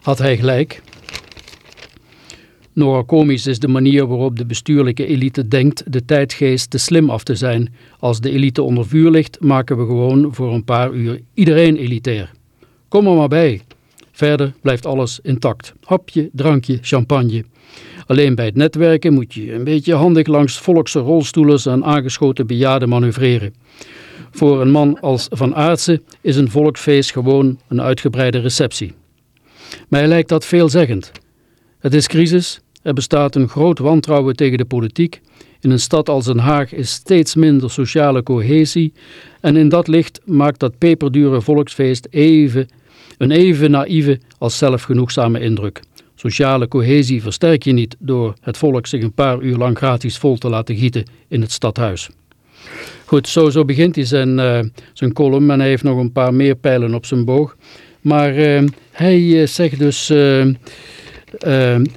Had hij gelijk? Nogal komisch is de manier waarop de bestuurlijke elite denkt de tijdgeest te slim af te zijn. Als de elite onder vuur ligt, maken we gewoon voor een paar uur iedereen elitair. Kom er maar bij. Verder blijft alles intact. Hapje, drankje, champagne. Alleen bij het netwerken moet je een beetje handig langs volkse rolstoelers en aangeschoten bejaarden manoeuvreren. Voor een man als Van Aartsen is een volksfeest gewoon een uitgebreide receptie. Mij lijkt dat veelzeggend. Het is crisis, er bestaat een groot wantrouwen tegen de politiek. In een stad als Den Haag is steeds minder sociale cohesie en in dat licht maakt dat peperdure volksfeest even, een even naïeve als zelfgenoegzame indruk. Sociale cohesie versterk je niet door het volk zich een paar uur lang gratis vol te laten gieten in het stadhuis. Goed, zo, zo begint hij zijn, uh, zijn column en hij heeft nog een paar meer pijlen op zijn boog. Maar uh, hij uh, zegt dus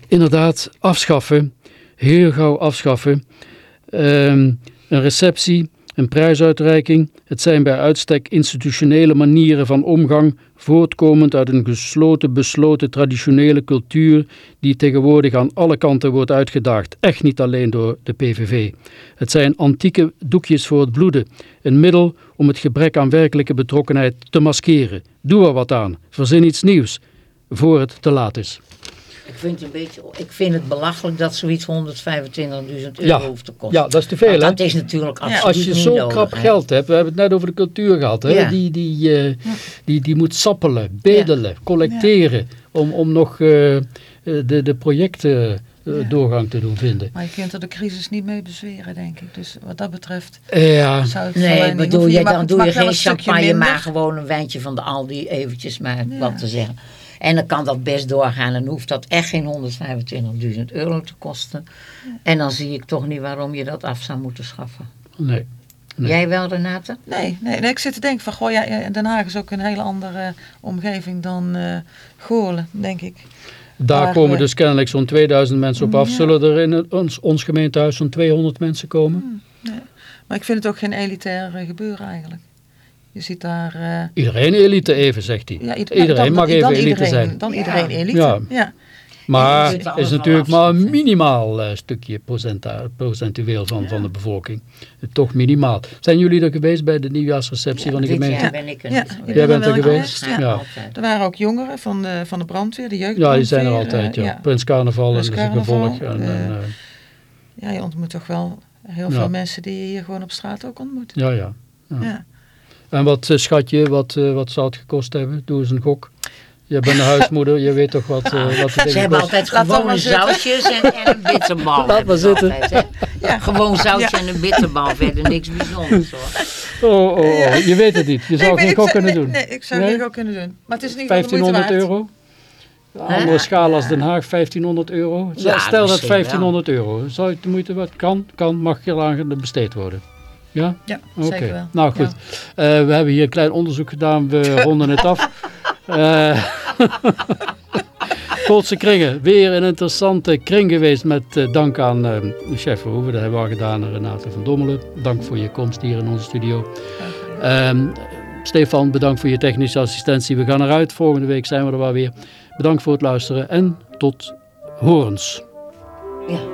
inderdaad afschaffen, heel gauw afschaffen. een receptie een prijsuitreiking, het zijn bij uitstek institutionele manieren van omgang, voortkomend uit een gesloten, besloten traditionele cultuur die tegenwoordig aan alle kanten wordt uitgedaagd, echt niet alleen door de PVV. Het zijn antieke doekjes voor het bloeden, een middel om het gebrek aan werkelijke betrokkenheid te maskeren. Doe er wat aan, verzin iets nieuws, voor het te laat is. Ik vind, het een beetje, ik vind het belachelijk dat zoiets 125.000 euro hoeft te kosten. Ja, dat is te veel. dat is natuurlijk absoluut ja. Als je zo krap geld hebt, we hebben het net over de cultuur gehad, hè? Die, die, uh, die, die moet sappelen, bedelen, collecteren om, om nog uh, de, de projecten uh, doorgang te doen vinden. Maar je kunt er de crisis niet mee bezweren, denk ik. Dus wat dat betreft ja. zou het Nee, bedoel je, dan doe je geen champagne, maar gewoon een wijntje van de Aldi eventjes maar wat te zeggen. En dan kan dat best doorgaan en hoeft dat echt geen 125.000 euro te kosten. En dan zie ik toch niet waarom je dat af zou moeten schaffen. Nee. Jij wel, Renate? Nee, nee, nee, ik zit te denken van, goh, ja, Den Haag is ook een hele andere omgeving dan uh, Goorlen, denk ik. Daar komen dus kennelijk zo'n 2000 mensen op af. Zullen er in ons, ons gemeentehuis zo'n 200 mensen komen? Hmm, nee. Maar ik vind het ook geen elitair gebeuren eigenlijk. Je ziet daar... Uh... Iedereen elite even, zegt hij. Ja, iedereen dan, mag even elite iedereen, zijn. Dan iedereen elite, ja. Maar het is natuurlijk maar een minimaal uh, stukje procentueel van, van de bevolking. Toch minimaal. Zijn jullie er geweest bij de nieuwjaarsreceptie van de gemeente? Ja, ben ik er ja, Jij bent er geweest? Ja. Er waren ook jongeren van de, van de brandweer, de jeugd. Ja, die zijn er altijd. Ja. Prins Carnaval en zijn gevolg. En, uh, en, ja, je ontmoet toch wel heel veel mensen die je hier gewoon op straat ook ontmoet. Ja, ja. ja. En wat uh, schat je, wat, uh, wat zou het gekost hebben? Doe eens een gok. Je bent een huismoeder, je weet toch wat, uh, wat Ze hebben altijd gewone zoutjes en, en, een bitterbal. Laat maar zitten. Altijd, ja. Gewoon zoutje en een bitterbal, verder niks bijzonders hoor. Oh, oh, oh. je weet het niet. Je zou geen gok kunnen doen. Nee, ik zou nee? geen gok kunnen doen. Maar het is niet 1500 euro? De andere schaal als Den Haag, 1500 euro. Ja, Stel dat 1500 wel. euro. Zou het de moeite wat kan, kan, mag je langer besteed worden. Ja? Ja, Oké. zeker wel. Nou goed, ja. uh, we hebben hier een klein onderzoek gedaan, we ronden het af. Uh, Goldse kringen, weer een interessante kring geweest met uh, dank aan uh, chef Verhoeven, dat hebben we al gedaan, Renate van Dommelen. Dank voor je komst hier in onze studio. Um, Stefan, bedankt voor je technische assistentie. We gaan eruit, volgende week zijn we er wel weer. Bedankt voor het luisteren en tot horens. Ja.